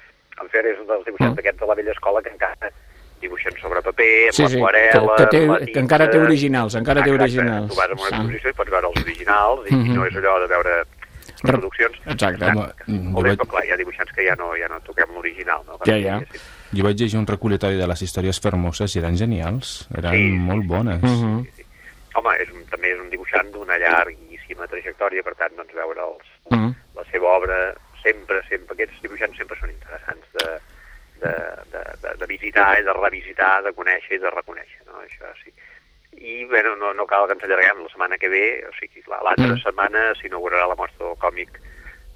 Speaker 4: en Fer és un dels dibuixants
Speaker 1: Mm.
Speaker 4: aquests de la vella escola que encara dibuixen sobre paper, amb
Speaker 1: Sí, sí, que,
Speaker 4: l'aquarela,
Speaker 1: que, té, que encara té originals, encara té
Speaker 4: Exacte,
Speaker 1: originals.
Speaker 4: Tu vas a una
Speaker 1: Sí.
Speaker 4: exposició i pots veure els originals i,
Speaker 1: Mhm.
Speaker 4: i no és allò de veure reproduccions.
Speaker 1: Exacte.
Speaker 2: Home, mm,
Speaker 4: Molt bé,
Speaker 2: jo vaig-
Speaker 4: però clar, hi ha dibuixants que ja no, ja no toquem l'original. No?
Speaker 1: Ja, ja.
Speaker 2: Jo vaig llegir un recolletori de les històries fermoses i eren genials, eren
Speaker 4: Sí, sí,
Speaker 2: molt
Speaker 4: sí.
Speaker 2: bones.
Speaker 1: Mhm.
Speaker 4: Sí, sí. Home, és un, també és un dibuixant d'una llarguíssima trajectòria, per tant, doncs, veure els,
Speaker 1: Mhm.
Speaker 4: la seva obra sempre, sempre, aquests dibuixants sempre són interessants de, de, de, de, de visitar i de revisitar, de conèixer i de reconèixer, no? Això sí. I, bueno, no, no cal que ens allarguem la setmana que ve, o sigui, la- l'altra
Speaker 1: Mm.
Speaker 4: setmana s'inaugurarà la mostra del còmic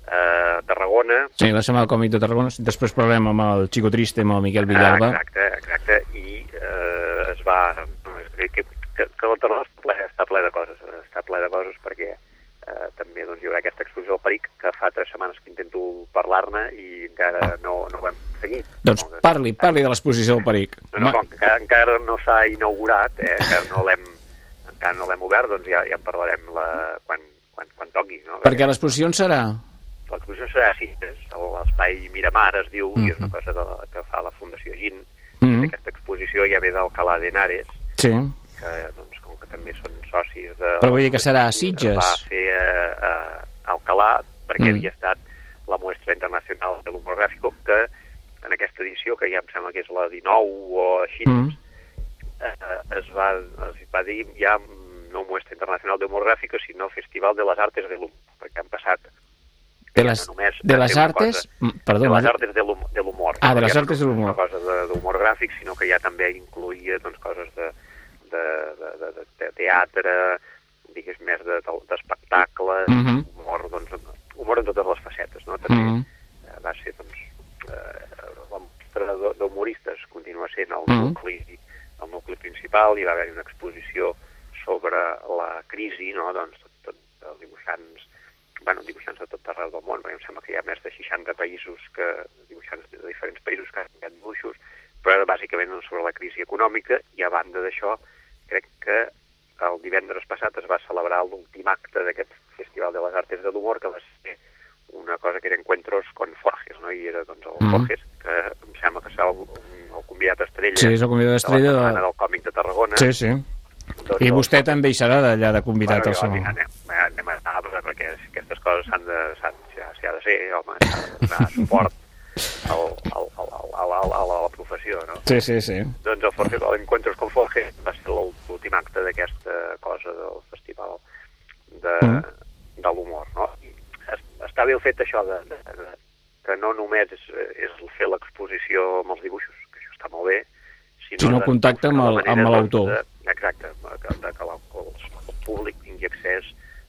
Speaker 4: eh, Tarragona,
Speaker 1: Sí, la setmana del còmic de Tarragona. Després parlem amb el Chico Triste, amb el Miquel Villalba.
Speaker 4: Ah, exacte, exacte, i eh, es va... que, que, que el Tarragona està ple, està ple de coses, està ple de coses perquè eh, també doncs, hi haurà aquesta exposició del Peric que fa tres setmanes que intento parlar-ne i encara no, no ho hem seguit.
Speaker 1: Doncs parli, parli de l'exposició del Peric.
Speaker 4: No, no, com que encara, encara no s'ha inaugurat, eh, encara no l'hem encara no l'hem obert, doncs ja, ja en parlarem la, quan, quan, quan toqui. No?
Speaker 1: Perquè l'exposició on serà?
Speaker 4: L'exposició serà a Sitges, a l'espai Miramar es diu, i és una
Speaker 2: Mhm.
Speaker 4: cosa de, que fa la Fundació GIN.
Speaker 1: Mhm.
Speaker 4: Aquesta exposició ja ve d'Alcalà de Henares,
Speaker 1: Sí.
Speaker 4: que doncs, com que també són socis de...
Speaker 1: Però vull dir que serà a Sitges.
Speaker 4: Va fer a, a Alcalà, perquè
Speaker 1: Mm.
Speaker 4: havia estat la muestra internacional de l'humor gràfico, que en aquesta edició, que ja em sembla que és la 19 o així,
Speaker 1: Mm.
Speaker 4: eh, es, va, es va dir ja no muestra internacional de humor gràfico, sinó Festival de les Artes de l'Humor, perquè han passat
Speaker 1: De les,
Speaker 4: no només
Speaker 1: de les artes...
Speaker 4: cosa-
Speaker 1: Mm,
Speaker 4: de
Speaker 1: Perdó,
Speaker 4: les artes de l'hum- de l'humor.
Speaker 1: Ah, de
Speaker 4: no
Speaker 1: les artes
Speaker 4: no
Speaker 1: de l'humor.
Speaker 4: Una cosa de- d'humor gràfic, sinó que ja també incluïa doncs, coses de, de, de, de, de, teatre, digués més de- de- d'espectacles, de,
Speaker 1: Mhm.
Speaker 4: humor, doncs, humor en totes les facetes, no? També
Speaker 1: Mhm.
Speaker 4: eh, va ser, doncs, eh, de- d'humoristes continua sent el,
Speaker 1: Mhm.
Speaker 4: nucli, el nucli principal, hi va haver una exposició sobre la crisi, no? doncs, tot, tot dibuixants bueno, dibuixants de tot arreu del món, perquè em sembla que hi ha més de 60 països, que dibuixants de diferents països que han fet dibuixos, però bàsicament doncs, sobre la crisi econòmica, i a banda d'això, crec que el divendres passat es va celebrar l'últim acte d'aquest Festival de les Artes de l'Humor, que va ser una cosa que era Encuentros con Forges, no? i era doncs, el
Speaker 1: Mhm.
Speaker 4: Forges, que em sembla que serà el, el convidat estrella,
Speaker 1: Sí, és el convidat estrella
Speaker 4: de
Speaker 1: de-
Speaker 4: la setmana del còmic de Tarragona.
Speaker 1: Sí, sí.
Speaker 4: Doncs,
Speaker 1: I
Speaker 4: el-
Speaker 1: vostè també hi serà d'allà de convidat
Speaker 4: Bueno,
Speaker 1: al
Speaker 4: jo,
Speaker 1: saló.
Speaker 4: vinga, anem, anem a anar, perquè- aquestes coses s'han de, s'ha de ser, home, s'ha de donar suport al, al, al, al, a la professió, no?
Speaker 1: Sí, sí, sí.
Speaker 4: Doncs el Festival d'Encuentros con Forge va ser l'últim acte d'aquesta cosa del festival de,
Speaker 1: Mm.
Speaker 4: de l'humor, no? Es, està bé el fet això de, de, de, que no només és, és fer l'exposició amb els dibuixos, que això està molt bé, sinó,
Speaker 1: Sinó
Speaker 4: de
Speaker 1: contacte amb l'autor.
Speaker 4: doncs, de- Exacte, que, de que la, el públic tingui accés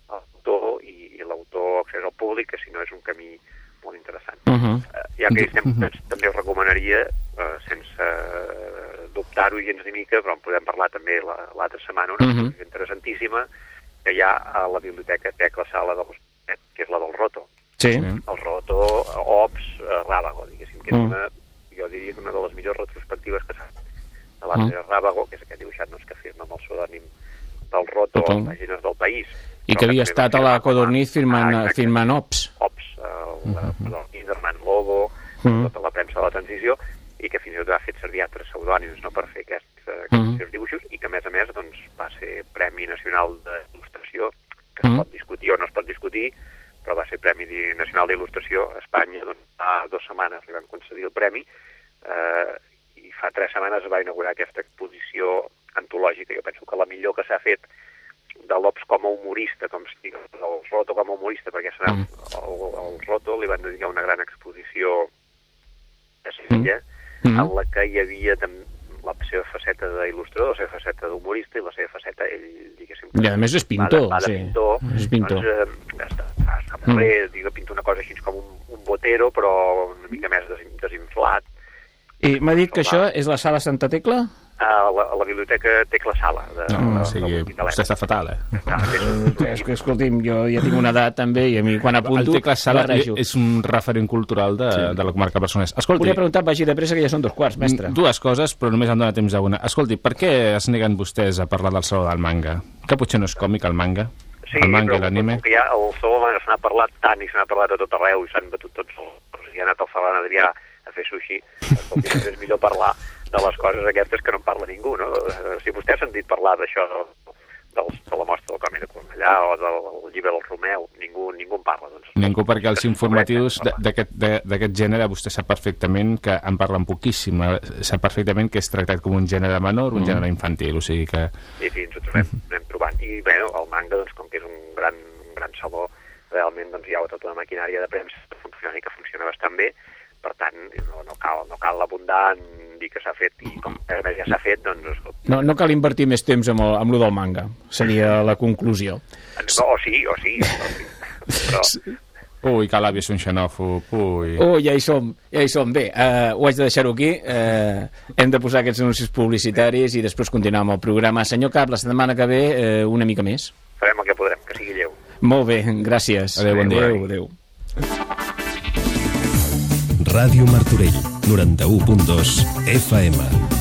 Speaker 4: a l'autor i, i l'autor accés al públic, que si no és un camí molt interessant.
Speaker 1: Uh -huh.
Speaker 4: Eh, ja que hi estem, doncs, també us recomanaria, eh, sense eh, dubtar-ho gens ni mica, però en podem parlar també la- l'altra setmana, una
Speaker 1: Mhm.
Speaker 4: cosa interessantíssima, que hi ha a la biblioteca Tecla Sala de l'Hospitalet, que és la del Roto.
Speaker 1: Sí.
Speaker 4: El Roto Ops Ràbago, diguéssim, que és una, jo diria que una de les millors retrospectives que s'ha de l'Andrés Ràbago, que és aquest dibuixant doncs, que firma amb el pseudònim del Roto a pàgines del País.
Speaker 1: I que havia estat a la Codorniz firmant,
Speaker 4: Ah,
Speaker 1: firmant ops.
Speaker 4: Ops, el, uh -huh. el Kinderman Lobo,
Speaker 1: Mhm.
Speaker 4: tota la premsa de la transició, i que fins i tot ha fet servir altres pseudònims no, per fer aquests, uh,
Speaker 1: Mhm.
Speaker 4: aquests seus dibuixos, i que a més a més doncs, va ser Premi Nacional d'Il·lustració, que
Speaker 1: Mhm.
Speaker 4: es pot discutir o no es pot discutir, però va ser Premi Nacional d'Il·lustració a Espanya, doncs, fa dues setmanes li van concedir el premi, eh, i fa tres setmanes es va inaugurar aquesta exposició antològica. Jo penso que la millor que s'ha fet de l'Ops com a humorista, com si el Roto com a humorista, perquè serà
Speaker 1: Mm.
Speaker 4: el, el Roto li van dedicar una gran exposició a Sevilla,
Speaker 1: Mm.
Speaker 4: en la que hi havia també la seva faceta d'il·lustrador, la seva faceta d'humorista i la seva faceta, ell, diguéssim...
Speaker 1: I a més és pintor,
Speaker 4: va de, va de
Speaker 1: sí.
Speaker 4: pintor,
Speaker 1: És pintor.
Speaker 4: Doncs, eh, està, està, molt
Speaker 1: Mm.
Speaker 4: bé, digue, pinta una cosa així com un, un botero, però una mica més des, desinflat.
Speaker 1: I m'ha dit que això és la sala Santa Tecla?
Speaker 4: Biblioteca Tecla Sala. De,
Speaker 2: No,
Speaker 4: de,
Speaker 2: o sigui,
Speaker 4: de
Speaker 2: vostè està fatal, eh?
Speaker 4: Ah,
Speaker 1: Eh, És que, escolti'm, jo ja tinc una edat també i a mi quan
Speaker 2: El
Speaker 1: apunto...
Speaker 2: Tecla Sala és un referent cultural de,
Speaker 1: Sí.
Speaker 2: de la comarca Barcelonès. Escolti,
Speaker 1: Volia preguntar, vagi de pressa, que ja són dos quarts, mestre.
Speaker 2: dues coses, però només em dóna temps a una. Escolti, per què es neguen vostès a parlar del saló del manga? Que potser no és còmic, el manga?
Speaker 4: Sí,
Speaker 2: el manga
Speaker 4: però
Speaker 2: i l'anime?
Speaker 4: com que ja el Saló Manga se n'ha parlat tant i se n'ha parlat a tot arreu i s'han batut tots els... I ha anat el Salvador Adrià a fer sushi. Escolti, és millor parlar de les coses aquestes que no en parla ningú, no? Eh, Si vostè ha sentit parlar d'això del, de la mostra del còmic de Cornellà o del llibre del Romeu, ningú, ningú en parla. Doncs,
Speaker 2: Ningú, perquè els informatius d'aquest gènere vostè sap perfectament que en parlen poquíssim, eh, sap perfectament que és tractat com un gènere menor, un gènere infantil, o sigui que...
Speaker 4: Sí, sí, ens ho trobem, anem trobant. I, bueno, el manga, doncs, com que és un gran, un gran saló, realment doncs, hi ha tota una maquinària de premsa que funciona i que funciona bastant bé, per tant, no, no cal, no cal abundar en dir que s'ha fet, i com que a més ja s'ha fet, doncs, escolta,
Speaker 1: No, no cal invertir més temps amb, el, amb lo del manga. Seria la conclusió.
Speaker 4: no, o sí, o sí, o sí. però
Speaker 2: Ui, que l'àvia és un xenòfob, ui...
Speaker 1: Oh, ja hi som, ja hi som. Bé, uh, ho haig de deixar-ho aquí. Uh, hem de posar aquests anuncis publicitaris i després continuar amb el programa. Senyor Cap, la setmana que ve uh, una mica més.
Speaker 4: farem el que podrem, que sigui lleu.
Speaker 1: Molt bé, gràcies.
Speaker 2: Adéu, bon dia.
Speaker 1: Adéu, adéu.
Speaker 5: Ràdio Martorell, 91.2 FM.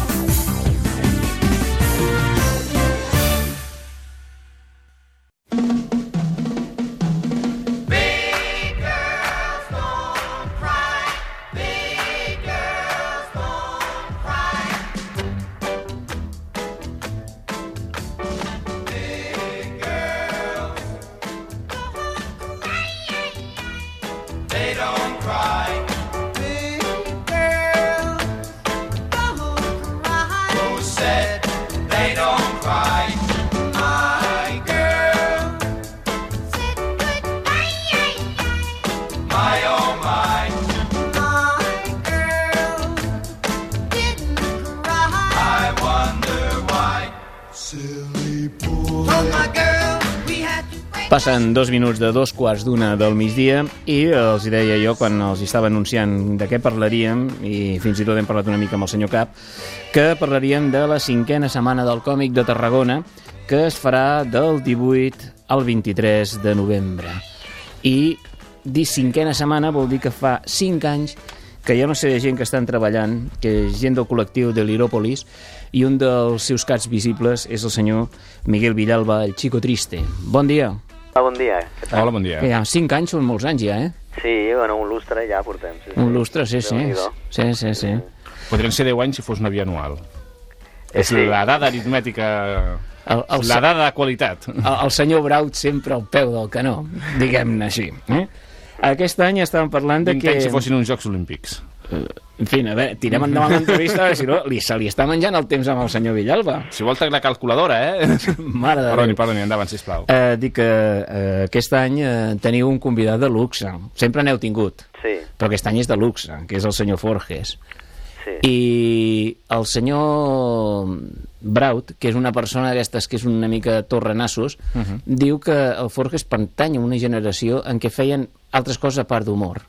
Speaker 1: Passen dos minuts de dos quarts d'una del migdia i els hi deia jo quan els estava anunciant de què parlaríem i fins i tot hem parlat una mica amb el senyor Cap que parlaríem de la cinquena setmana del còmic de Tarragona que es farà del 18 al 23 de novembre i dir cinquena setmana vol dir que fa 5 anys que hi ha una sèrie de gent que estan treballant, que és gent del col·lectiu de l'Iròpolis, i un dels seus cats visibles és el senyor Miguel Villalba, el Chico Triste. Bon dia.
Speaker 6: Ah, bon dia. Què tal?
Speaker 2: Hola, bon dia.
Speaker 1: Que ja, 5 anys són molts anys ja, eh?
Speaker 6: Sí, bueno, un lustre ja portem. Sí, sí.
Speaker 1: Un lustre, sí, sí. Sí, sí, sí.
Speaker 2: Podrien ser 10 anys si fos una via anual. És
Speaker 6: Sí.
Speaker 2: la dada aritmètica...
Speaker 1: El, el,
Speaker 2: La dada de qualitat.
Speaker 1: el, el senyor Braut sempre al peu del canó, diguem-ne així. Eh? Aquest any estàvem parlant de
Speaker 2: 20
Speaker 1: que...
Speaker 2: anys si fossin uns Jocs Olímpics.
Speaker 1: En fi, a veure, tirem endavant l'entrevista, si no, li, se li està menjant el temps amb el senyor Villalba.
Speaker 2: Si vol la calculadora, eh?
Speaker 1: Mare de
Speaker 2: Perdoni,
Speaker 1: Déu.
Speaker 2: perdoni, endavant, sisplau.
Speaker 1: Eh, dic que eh, aquest any eh, teniu un convidat de luxe. Sempre n'heu tingut,
Speaker 6: Sí,
Speaker 1: però aquest any és de luxe, que és el senyor Forges.
Speaker 6: sí.
Speaker 1: I el senyor Braut, que és una persona d'aquestes que és una mica torrenassos, uh -huh. diu que el Forges pertany a una generació en què feien altres coses a part d'humor.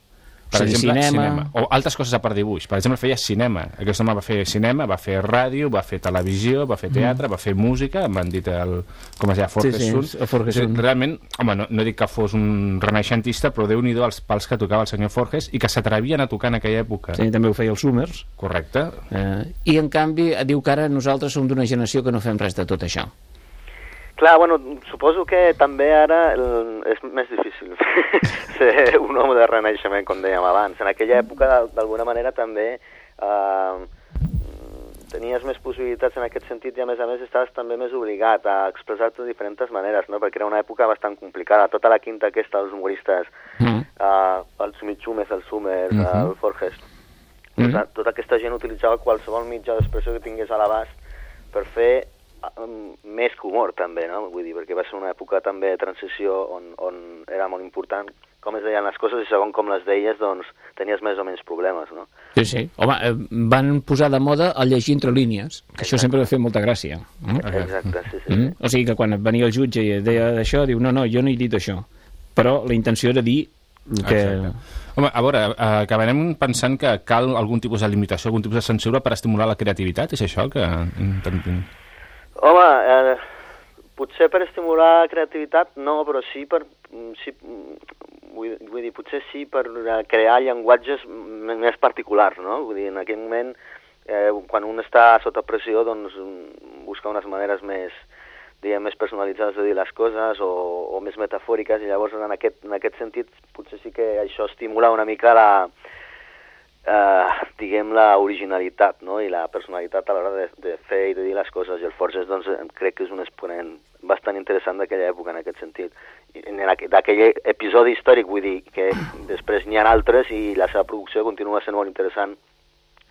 Speaker 2: Per
Speaker 1: O sigui,
Speaker 2: exemple, cinema. O altres coses a part dibuix. Per exemple, feia cinema. Aquest home va fer cinema, va fer ràdio, va fer televisió, va fer teatre, va fer música, em van dit el... com es deia, Forges
Speaker 1: sí,
Speaker 2: Sun. O sigui,
Speaker 1: Sun.
Speaker 2: Realment, home, no, no dic que fos un renaixentista, però déu nhi els pals que tocava el senyor Forges i que s'atrevien a tocar en aquella època.
Speaker 1: Sí, també ho feia els Summers.
Speaker 2: Correcte.
Speaker 1: Eh, I, en canvi, diu que ara nosaltres som d'una generació que no fem res de tot això.
Speaker 6: Clar, bueno, suposo que també ara el, és més difícil ser un home de renaixement, com dèiem abans. En aquella època, d'al- d'alguna manera, també eh, tenies més possibilitats en aquest sentit i, a més a més, estaves també més obligat a expressar-te de diferents maneres, no? perquè era una època bastant complicada. Tota la quinta aquesta dels humoristes,
Speaker 1: Mm.
Speaker 6: eh, el Sumitxúmez, el Summers, uh -huh. el Forges,
Speaker 1: Mhm.
Speaker 6: tota, tota aquesta gent utilitzava qualsevol mitjà d'expressió que tingués a l'abast per fer més que humor també, no? Vull dir, perquè va ser una època també de transició on, on era molt important com es deien les coses i segons com les deies, doncs tenies més o menys problemes, no?
Speaker 1: Sí, sí. Home, eh, van posar de moda el llegir entre línies, que això sempre va fer molta gràcia. Mm?
Speaker 6: Exacte, sí, sí.
Speaker 1: Mm? O sigui que quan venia el jutge i deia d'això, diu, no, no, jo no he dit això. Però la intenció era dir que...
Speaker 2: Exacte. Home, a veure, eh, acabarem pensant que cal algun tipus de limitació, algun tipus de censura per estimular la creativitat, és això que intentem...
Speaker 6: Home, eh, potser per estimular la creativitat no, però sí per... mm, Sí, mm, vull, vull dir, potser sí per eh, crear llenguatges més particulars, no? Vull dir, en aquell moment, eh, quan un està sota pressió, doncs mm, busca unes maneres més, diguem, més personalitzades de dir les coses o, o més metafòriques i llavors en aquest, en aquest sentit potser sí que això estimula una mica la, eh, diguem, la originalitat no? i la personalitat a l'hora de, de fer i de dir les coses. I el Forges, doncs, crec que és un exponent bastant interessant d'aquella època en aquest sentit. D'aquell episodi històric, vull dir que després n'hi ha altres i la seva producció continua sent molt interessant,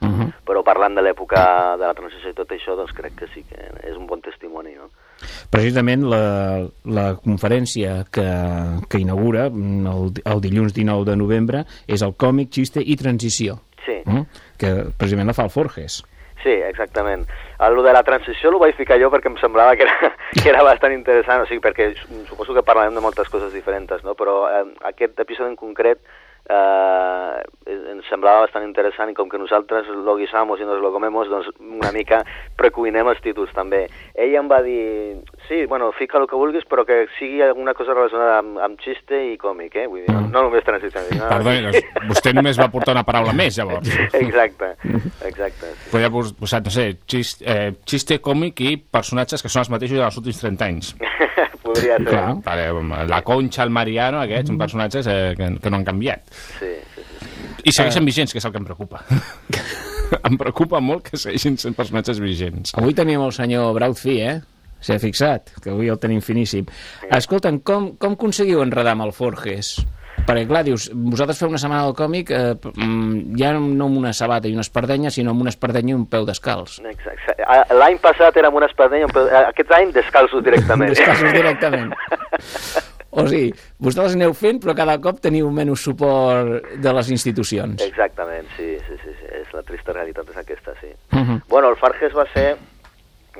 Speaker 1: Uh -huh.
Speaker 6: però parlant de l'època de la transició i tot això, doncs crec que sí que és un bon testimoni, no?
Speaker 1: Precisament la, la conferència que, que inaugura el, el dilluns 19 de novembre és el còmic, xiste i transició,
Speaker 6: Sí.
Speaker 1: mm? que precisament la fa el Forges.
Speaker 6: Sí, exactament. El de la transició l'ho vaig ficar jo perquè em semblava que era, que era bastant interessant, o sigui, perquè suposo que parlarem de moltes coses diferents, no? però eh, aquest episodi en concret eh, ens semblava bastant interessant i com que nosaltres lo guisamos i nos lo comemos, doncs una mica precuinem els títols també. Ell em va dir, sí, bueno, fica el que vulguis, però que sigui alguna cosa relacionada amb, amb xiste i còmic, eh? Vull dir, no, no només transició. No,
Speaker 2: Perdó, doncs, vostè només va portar una paraula més, llavors.
Speaker 6: Exacte, exacte. Sí.
Speaker 2: Podria haver posat, no sé, xist, eh, xiste còmic i personatges que són els mateixos dels últims 30 anys.
Speaker 6: Podria ser.
Speaker 1: Clar.
Speaker 2: Vale, la Concha, el Mariano, aquests són personatges eh, que, que no han canviat.
Speaker 6: Sí, sí, sí.
Speaker 2: I segueixen vigents, que és el que em preocupa. em preocupa molt que segueixin sent personatges vigents.
Speaker 1: Avui tenim el senyor Brautfi, eh? S'ha fixat, que avui el tenim finíssim. Escolta'm, com, com aconseguiu enredar amb el Forges? Perquè, clar, dius, vosaltres feu una setmana del còmic eh, mm, ja no amb una sabata i una espardenya, sinó amb una espardenya i un peu descalç.
Speaker 6: Exacte. L'any passat érem una espardenya, però aquest any descalços directament.
Speaker 1: Descalços directament. O sigui, vosaltres aneu fent, però cada cop teniu menys suport de les institucions.
Speaker 6: Exactament, sí, sí, sí, sí. És la trista realitat és aquesta, sí.
Speaker 1: Mhm.
Speaker 6: Bueno, el Farges va ser...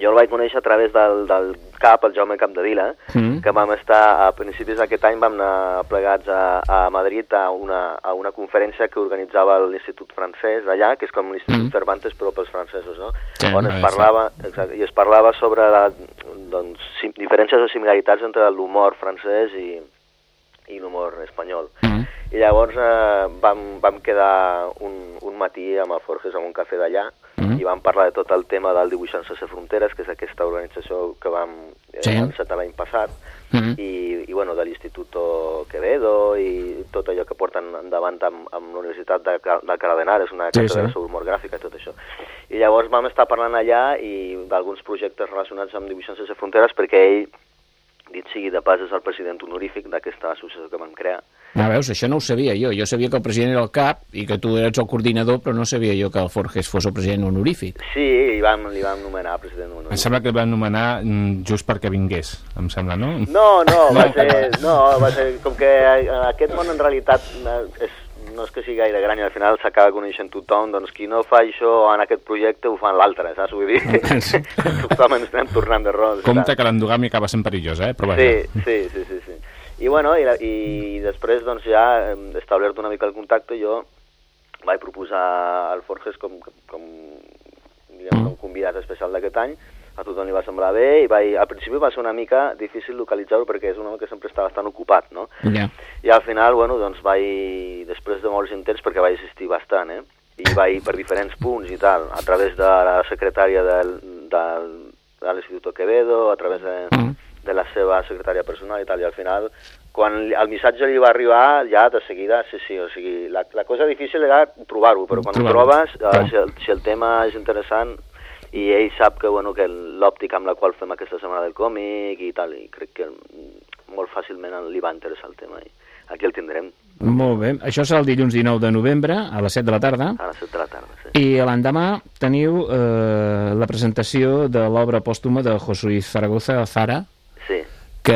Speaker 6: Jo el vaig conèixer a través del, del CAP, el Jaume Capdevila,
Speaker 1: Mhm.
Speaker 6: que vam estar, a principis d'aquest any, vam anar plegats a, a Madrid a una, a una conferència que organitzava l'Institut Francès d'allà, que és com l'Institut
Speaker 1: Mhm.
Speaker 6: Cervantes, però pels francesos, no?
Speaker 1: Sí,
Speaker 6: On es parlava, exacte, i es parlava sobre la, doncs, sim, diferències o similaritats entre l'humor francès i, i l'humor espanyol.
Speaker 1: Mhm.
Speaker 6: I llavors eh, vam, vam quedar un, un matí amb el Forges en un cafè d'allà
Speaker 1: Mhm.
Speaker 6: i vam parlar de tot el tema del Dibuixant Sense Fronteres, que és aquesta organització que vam eh,
Speaker 1: Sí.
Speaker 6: encetar l'any passat,
Speaker 1: Mhm.
Speaker 6: i, i bueno, de l'Instituto Quevedo i tot allò que porten endavant amb, amb la Universitat de, de Caradenar, és una
Speaker 1: Sí,
Speaker 6: càtedra
Speaker 1: sí.
Speaker 6: sobre humor gràfic i tot això. I llavors vam estar parlant allà i d'alguns projectes relacionats amb Dibuixant Sense Fronteres perquè ell, dit sigui de pas, és el president honorífic d'aquesta associació que vam crear.
Speaker 1: Ah, veus, això no ho sabia jo. Jo sabia que el president era el cap i que tu eres el coordinador, però no sabia jo que el Forges fos el president honorífic.
Speaker 6: Sí, li vam, li vam nomenar president
Speaker 2: Em
Speaker 6: honorífic.
Speaker 2: sembla que el van nomenar mm, just perquè vingués, em sembla, no?
Speaker 6: No, no, va ser, no, va ser com que eh, aquest món en realitat eh, és, no és que sigui gaire gran i al final s'acaba coneixent tothom, doncs qui no fa això en aquest projecte ho fa en l'altre, saps? Vull dir, tothom ens anem tornant de rols.
Speaker 2: Compte que l'endogàmia acaba sent perillosa, eh? Però
Speaker 6: Sí, sí, sí, sí, sí. I bueno, i, la- i després doncs ja establert una mica el contacte, jo vaig proposar al Forges com, com, diguem, com convidat especial d'aquest any, a tothom li va semblar bé i vaig, al principi va ser una mica difícil localitzar-ho perquè és un home que sempre està bastant ocupat, no?
Speaker 1: Ja.
Speaker 6: I al final, bueno, doncs vaig, després de molts intents, perquè vaig assistir bastant, eh? I vaig per diferents punts i tal, a través de la secretària del, del, de l'Institut Quevedo, a través de,
Speaker 1: Mm.
Speaker 6: De la seva secretària personal i tal, i al final, quan el missatge li va arribar, ja de seguida, sí, sí, o sigui, la, la cosa difícil era trobar-ho, però quan ho trobes,
Speaker 1: clar.
Speaker 6: eh, si, el, si el tema és interessant, i ell sap que, bueno, que l'òptica amb la qual fem aquesta setmana del còmic i tal, i crec que molt fàcilment li va interessar el tema, i aquí el tindrem
Speaker 1: Molt bé. Això serà el dilluns 19 de novembre, a les 7 de la tarda.
Speaker 6: a les 7 de la tarda, sí.
Speaker 1: I l'endemà teniu eh, la presentació de l'obra pòstuma de José Luis Zaragoza Zara, que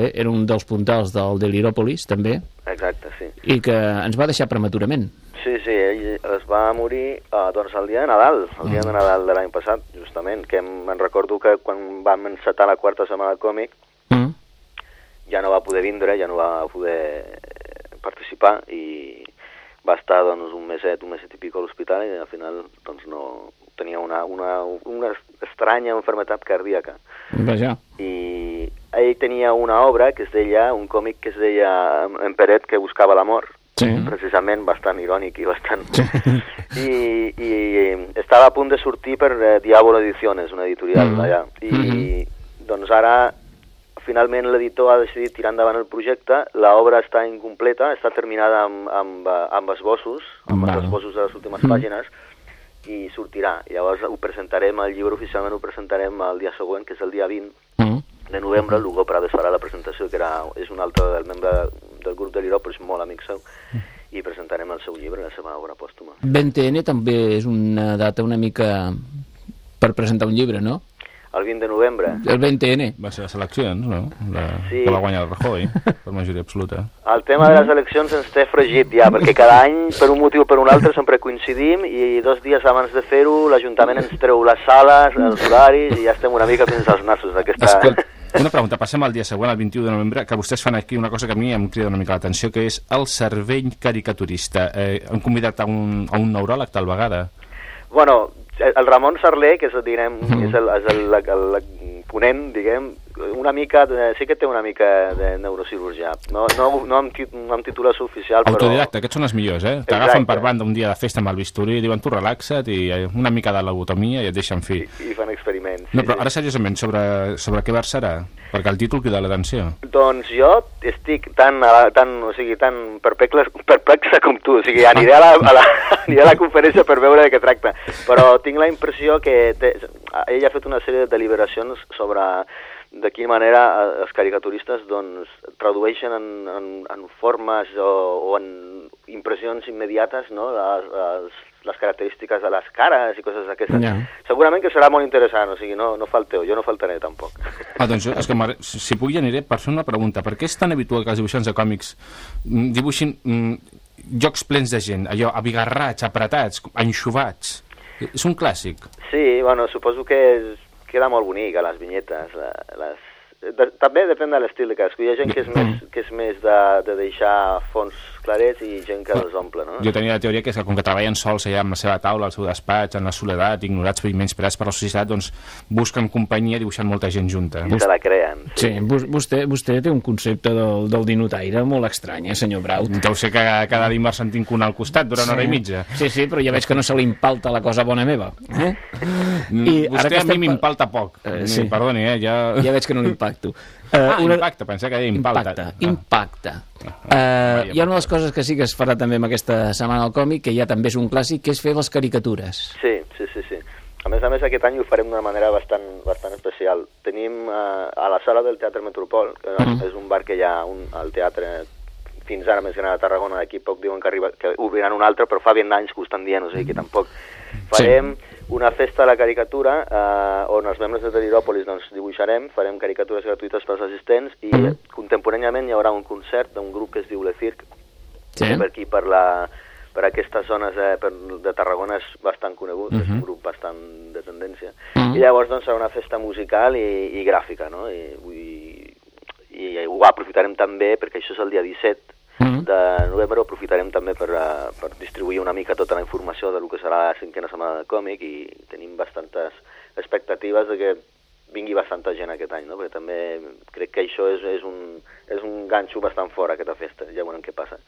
Speaker 1: bé, era un dels puntals del Deliròpolis, també,
Speaker 6: exacte, sí.
Speaker 1: i que ens va deixar prematurament.
Speaker 6: Sí, sí, ell es va morir eh, doncs el dia de Nadal, el dia de Nadal de l'any passat, justament, que em- me'n recordo que quan vam encetar la quarta setmana de còmic
Speaker 1: Mm.
Speaker 6: ja no va poder vindre, ja no va poder participar i va estar doncs, un meset, un meset i pico a l'hospital i al final doncs, no tenia una, una, una estranya enfermetat cardíaca
Speaker 1: Vaja.
Speaker 6: i ell tenia una obra que es deia, un còmic que es deia En Peret que buscava l'amor
Speaker 1: Sí.
Speaker 6: precisament bastant irònic i bastant... I, i estava a punt de sortir per eh, Diablo Ediciones, una editorial
Speaker 1: Mhm.
Speaker 6: d'allà. I doncs ara finalment l'editor ha decidit tirar endavant el projecte, l'obra està incompleta, està terminada amb, amb, amb esbossos, amb els esbossos de les últimes
Speaker 1: Mhm.
Speaker 6: pàgines, i sortirà. Llavors ho presentarem, el llibre oficialment ho presentarem el dia següent, que és el dia 20
Speaker 1: Mm.
Speaker 6: De novembre, el Lugo Prades farà la presentació, que era, és un altre del membre del grup de però és molt amic seu, i presentarem el seu llibre, la seva obra pòstuma.
Speaker 1: 20N també és una data una mica per presentar un llibre, no?
Speaker 6: El 20 de novembre,
Speaker 1: El 20N.
Speaker 2: Va ser les eleccions, no? La,
Speaker 6: Sí.
Speaker 2: Que va guanyar el Rajoy, per majoria absoluta.
Speaker 6: el tema de les eleccions ens té fregit ja, perquè cada any, per un motiu o per un altre, sempre coincidim i dos dies abans de fer-ho l'Ajuntament ens treu les sales, els horaris, i ja estem una mica fins als nassos d'aquesta...
Speaker 2: Escolta, una pregunta, passem al dia següent, el 21 de novembre, que vostès fan aquí una cosa que a mi em crida una mica l'atenció, que és el cervell caricaturista. Eh, han convidat a un, a un neuròleg tal vegada.
Speaker 6: Bueno, el Ramon Sarlé, que és, diguem, és, el, és el, el, el ponent, diguem, una mica, de, sí que té una mica de neurocirurgià. No, no, no, amb, tit, no amb titulació oficial, però...
Speaker 2: Autodidacta, aquests són els millors, eh? T'agafen per banda un dia de festa amb el bisturí i diuen tu relaxa't i una mica de lobotomia i et deixen fi.
Speaker 6: I, i fan experiments.
Speaker 2: No,
Speaker 6: sí,
Speaker 2: però
Speaker 6: sí.
Speaker 2: ara seriosament, sobre, sobre què versarà? Perquè el títol crida l'atenció.
Speaker 6: Doncs jo estic tan, a la, tan, o sigui, tan perplexa, perplexa com tu, o sigui, aniré a la, a la, aniré a la conferència per veure de què tracta, però tinc la impressió que té, ell ha fet una sèrie de deliberacions sobre de quina manera eh, els caricaturistes doncs, tradueixen en, en, en formes o, o en impressions immediates no? les, les, les característiques de les cares i coses d'aquestes.
Speaker 1: Ja.
Speaker 6: Segurament que serà molt interessant, o sigui, no, no falteu, jo no faltaré tampoc.
Speaker 2: Ah, doncs és que si puc ja aniré per fer una pregunta. Per què és tan habitual que els dibuixants de còmics mm, dibuixin mm, jocs plens de gent, allò, abigarrats, apretats, enxuvats? És un clàssic.
Speaker 6: Sí, bueno, suposo que és, queda molt bonic a les vinyetes. Les... De, també depèn de l'estil de cadascú. Hi ha gent que és més, que és més de, de deixar fons clarets i gent que els omple, no?
Speaker 2: Jo tenia la teoria que és que com que treballen sols allà amb la seva taula, al seu despatx, en la soledat, ignorats i menyspreats per la societat, doncs busquen companyia dibuixant molta gent junta.
Speaker 6: I se la creen.
Speaker 1: Sí, vos- vostè, vostè té un concepte del, del dinotaire molt estrany, eh, senyor Braut?
Speaker 2: Deu ser que cada dimarts en tinc un al costat durant una hora i mitja.
Speaker 1: Sí, sí, però ja veig que no se li impalta la cosa bona meva. Eh?
Speaker 2: I Vostè a
Speaker 1: estem
Speaker 2: mi
Speaker 1: pa-
Speaker 2: m'impalta poc. Eh,
Speaker 1: sí.
Speaker 2: sí. Perdoni, eh? Ja...
Speaker 1: Ja veig que no l'impacto. Uh,
Speaker 2: Ah, impacta, pensava que deia impalta.
Speaker 1: Impacta,
Speaker 2: Ah.
Speaker 1: impacta. Uh,
Speaker 2: vaja,
Speaker 1: hi ha una de les coses que sí que es farà també amb aquesta setmana al còmic, que ja també és un clàssic, que és fer les caricatures.
Speaker 6: Sí, sí, sí, sí. A més a més, aquest any ho farem d'una manera bastant, bastant especial. Tenim eh, a la sala del Teatre Metropol, que
Speaker 1: Mhm.
Speaker 6: és un bar que hi ha un, al teatre fins ara més gran a Tarragona, d'aquí poc diuen que, arriba, que obriran un altre, però fa 20 anys que ho estan dient, o sigui que tampoc. Farem una festa de la caricatura eh, on els membres de Teliròpolis doncs, dibuixarem, farem caricatures gratuïtes pels assistents i
Speaker 1: Mhm.
Speaker 6: contemporàniament hi haurà un concert d'un grup que es diu Le Cirque,
Speaker 1: Sí?
Speaker 6: per aquí, per, la, per aquestes zones de, per, de Tarragona és bastant conegut, és un grup bastant de tendència.
Speaker 1: Mhm.
Speaker 6: I llavors doncs, serà una festa musical i, i gràfica, no? I, vull dir, i ho aprofitarem també, perquè això és el dia 17
Speaker 1: Mhm.
Speaker 6: de novembre, aprofitarem també per, uh, per distribuir una mica tota la informació de lo que serà la cinquena setmana de còmic i tenim bastantes expectatives de que vingui bastanta gent aquest any, no? perquè també crec que això és, és, un, és un ganxo bastant fort, aquesta festa, ja veurem què passa.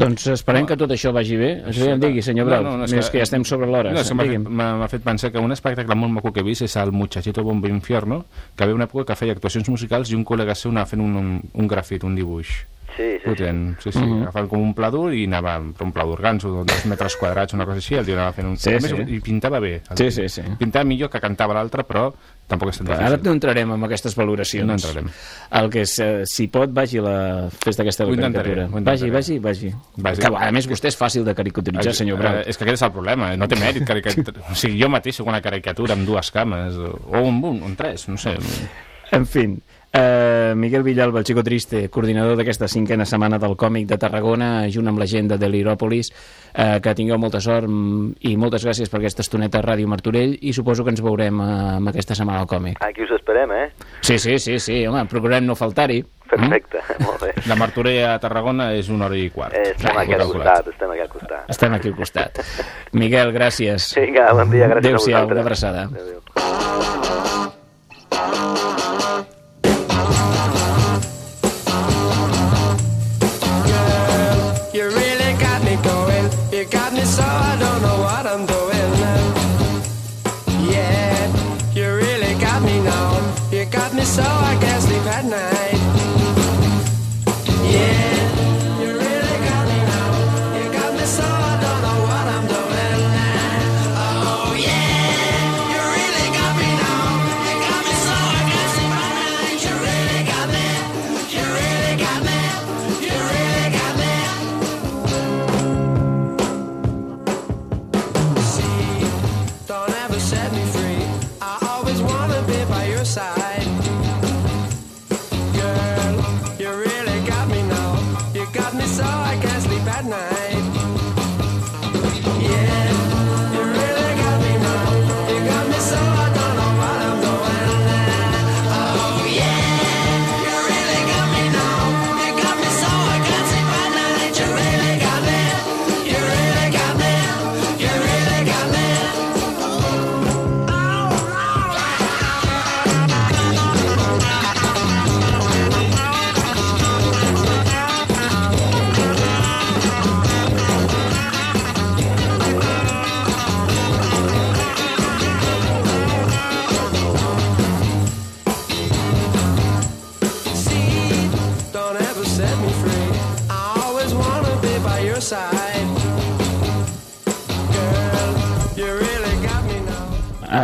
Speaker 1: Doncs esperem que tot això vagi bé. Això ja em digui, senyor Brau. No, no, és, que, ja estem sobre l'hora.
Speaker 2: No, que m'ha fet, pensar que un espectacle molt maco que he vist és el Muchachito Bombo Infierno, que havia una època que feia actuacions musicals i un col·lega seu anava fent un, un, un grafit, un dibuix.
Speaker 7: Sí, sí, sí.
Speaker 2: Potent, sí, sí.
Speaker 1: Mhm.
Speaker 2: Mm -hmm. Agafant com un pla dur i anava per un pla d'organzo, dos metres quadrats, una cosa així, el tio anava fent un...
Speaker 1: Sí,
Speaker 2: més,
Speaker 1: sí.
Speaker 2: I pintava bé. el
Speaker 1: Sí, sí, sí.
Speaker 2: Pintava millor que cantava l'altre, però tampoc és tan
Speaker 1: Ara
Speaker 2: difícil.
Speaker 1: no entrarem en aquestes valoracions.
Speaker 2: No entrarem.
Speaker 1: El que, és, eh, si pot, vagi a la festa aquesta de
Speaker 2: Ho
Speaker 1: la
Speaker 2: intentaré,
Speaker 1: caricatura. Vagi, vagi, vagi.
Speaker 2: Vagi.
Speaker 1: Que, a més, vostè és fàcil de caricaturitzar, senyor Brau.
Speaker 2: Eh, és que aquest és el problema, no té mèrit. Caricatura. o sigui, jo mateix soc una caricatura amb dues cames, o, un, o amb tres, no sé.
Speaker 1: En fi, eh, Miguel Villalba, el Chico Triste, coordinador d'aquesta cinquena setmana del còmic de Tarragona, junt amb la gent de Deliròpolis, eh, que tingueu molta sort mm, i moltes gràcies per aquesta estoneta a Ràdio Martorell i suposo que ens veurem eh, amb aquesta setmana al còmic.
Speaker 7: Aquí us esperem, eh?
Speaker 1: Sí, sí, sí, sí, home, procurem no faltar-hi.
Speaker 7: Perfecte, molt bé.
Speaker 2: De Martorell a Tarragona és una hora i quart.
Speaker 7: Eh, estem
Speaker 2: Ah,
Speaker 7: aquí al costat, estem aquí al costat.
Speaker 1: Estem aquí al costat. Miguel, gràcies.
Speaker 7: Vinga, bon dia, gràcies
Speaker 1: Adéu-siau,
Speaker 7: a vosaltres.
Speaker 1: una abraçada.
Speaker 7: Adéu,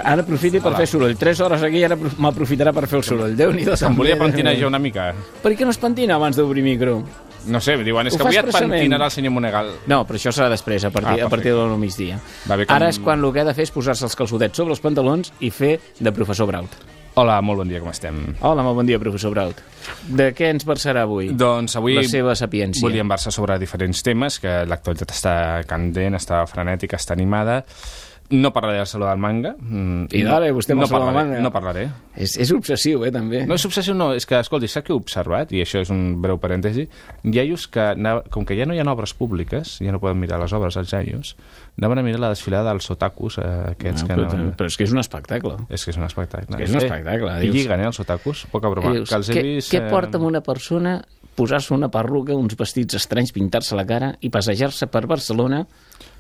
Speaker 1: Ara aprofiti per fer soroll. Tres hores aquí i ara pro- m'aprofitarà per fer el soroll. Déu-n'hi-do.
Speaker 2: Em volia pentinar jo una mica.
Speaker 1: Per què no es pentina abans d'obrir micro?
Speaker 2: No sé, diuen, és
Speaker 1: Ho
Speaker 2: que avui et pentinarà el senyor Monegal.
Speaker 1: No, però això serà després, a partir,
Speaker 2: Ah,
Speaker 1: a partir del migdia.
Speaker 2: Com-
Speaker 1: Ara és quan el que ha de fer és posar-se els calçotets sobre els pantalons i fer de professor Braut.
Speaker 2: Hola, molt bon dia, com estem?
Speaker 1: Hola, molt bon dia, professor Braut. De què ens versarà avui?
Speaker 2: Doncs avui
Speaker 1: La seva sapiència.
Speaker 2: volíem versar sobre diferents temes, que l'actualitat està candent, està frenètica, està animada. No parlaré del Saló del Manga. Mm,
Speaker 1: I dale, vostè
Speaker 2: no parlaré,
Speaker 1: Manga.
Speaker 2: No parlaré.
Speaker 1: És, és obsessiu, eh, també.
Speaker 2: No és obsessió, no, és que, escolti, sap què he observat? I això és un breu parèntesi. Iaios que, com que ja no hi ha obres públiques, ja no poden mirar les obres als iaios, anaven a mirar la desfilada dels otakus, eh, aquests
Speaker 1: no,
Speaker 2: que
Speaker 1: però,
Speaker 2: anaven...
Speaker 1: però és que és un espectacle.
Speaker 2: És que és un espectacle.
Speaker 1: És que és un espectacle,
Speaker 2: I
Speaker 1: dius.
Speaker 2: lliguen, eh, els otakus? Poca broma.
Speaker 1: I dius,
Speaker 2: que els he
Speaker 1: què,
Speaker 2: vist...
Speaker 1: què porta amb una persona posar-se una perruca, uns vestits estranys, pintar-se la cara i passejar-se per Barcelona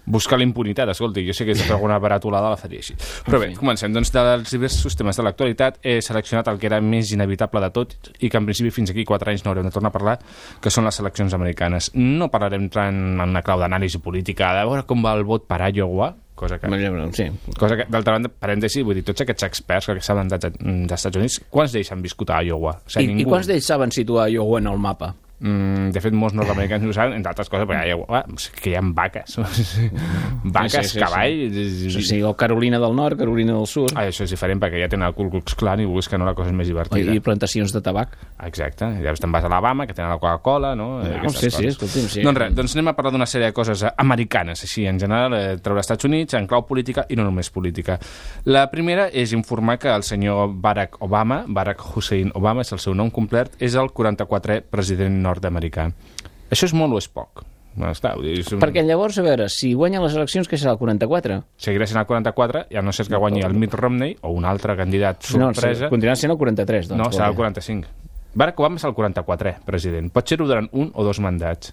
Speaker 2: buscar la impunitat, escolti, jo sé que és per alguna baratolada la faria així. Però bé, comencem. Doncs dels diversos temes de l'actualitat he seleccionat el que era més inevitable de tot i que en principi fins aquí 4 anys no haurem de tornar a parlar, que són les eleccions americanes. No parlarem tant en una clau d'anàlisi política, de veure com va el vot per Iowa, cosa que...
Speaker 1: Sí.
Speaker 2: Cosa que, d'altra banda, parèntesi, vull dir, tots aquests experts que saben dels Estats Units, quants d'ells han viscut a Iowa? O
Speaker 1: I,
Speaker 2: sigui,
Speaker 1: I quants d'ells saben situar Iowa en el mapa?
Speaker 2: Mm, de fet, molts nord-americans no ho saben, entre altres coses, perquè hi ha, que hi ha vaques. vaques,
Speaker 1: Sí, sí, sí,
Speaker 2: cavalls...
Speaker 1: Sí, sí, o Carolina del Nord, Carolina del Sud,
Speaker 2: Ah, això és diferent perquè ja tenen el Ku Klux Klan i vulguis que no la cosa és més divertida.
Speaker 1: i plantacions de tabac.
Speaker 2: Exacte, i llavors te'n vas a Alabama, que tenen la Coca-Cola, no?
Speaker 1: No,
Speaker 2: aquestes
Speaker 1: sí, sí,
Speaker 2: coses.
Speaker 1: escolti'm, sí.
Speaker 2: Doncs res, doncs anem a parlar d'una sèrie de coses eh, americanes, així, en general, eh, treure Estats Units, en clau política i no només política. La primera és informar que el senyor Barack Obama, Barack Hussein Obama, és el seu nom complet, és el 44è president nord-americà. Això és molt o és poc? Dir, és un...
Speaker 1: Perquè llavors, a veure, si guanyen les eleccions, que serà el 44?
Speaker 2: Seguirà sent el 44, i a no ser que guanyi el Mitt Romney o un altre candidat sorpresa...
Speaker 1: No, continuarà sent el 43, doncs.
Speaker 2: No, serà el
Speaker 1: dir.
Speaker 2: 45. Barack Obama és el 44è president. Pot ser-ho durant un o dos mandats.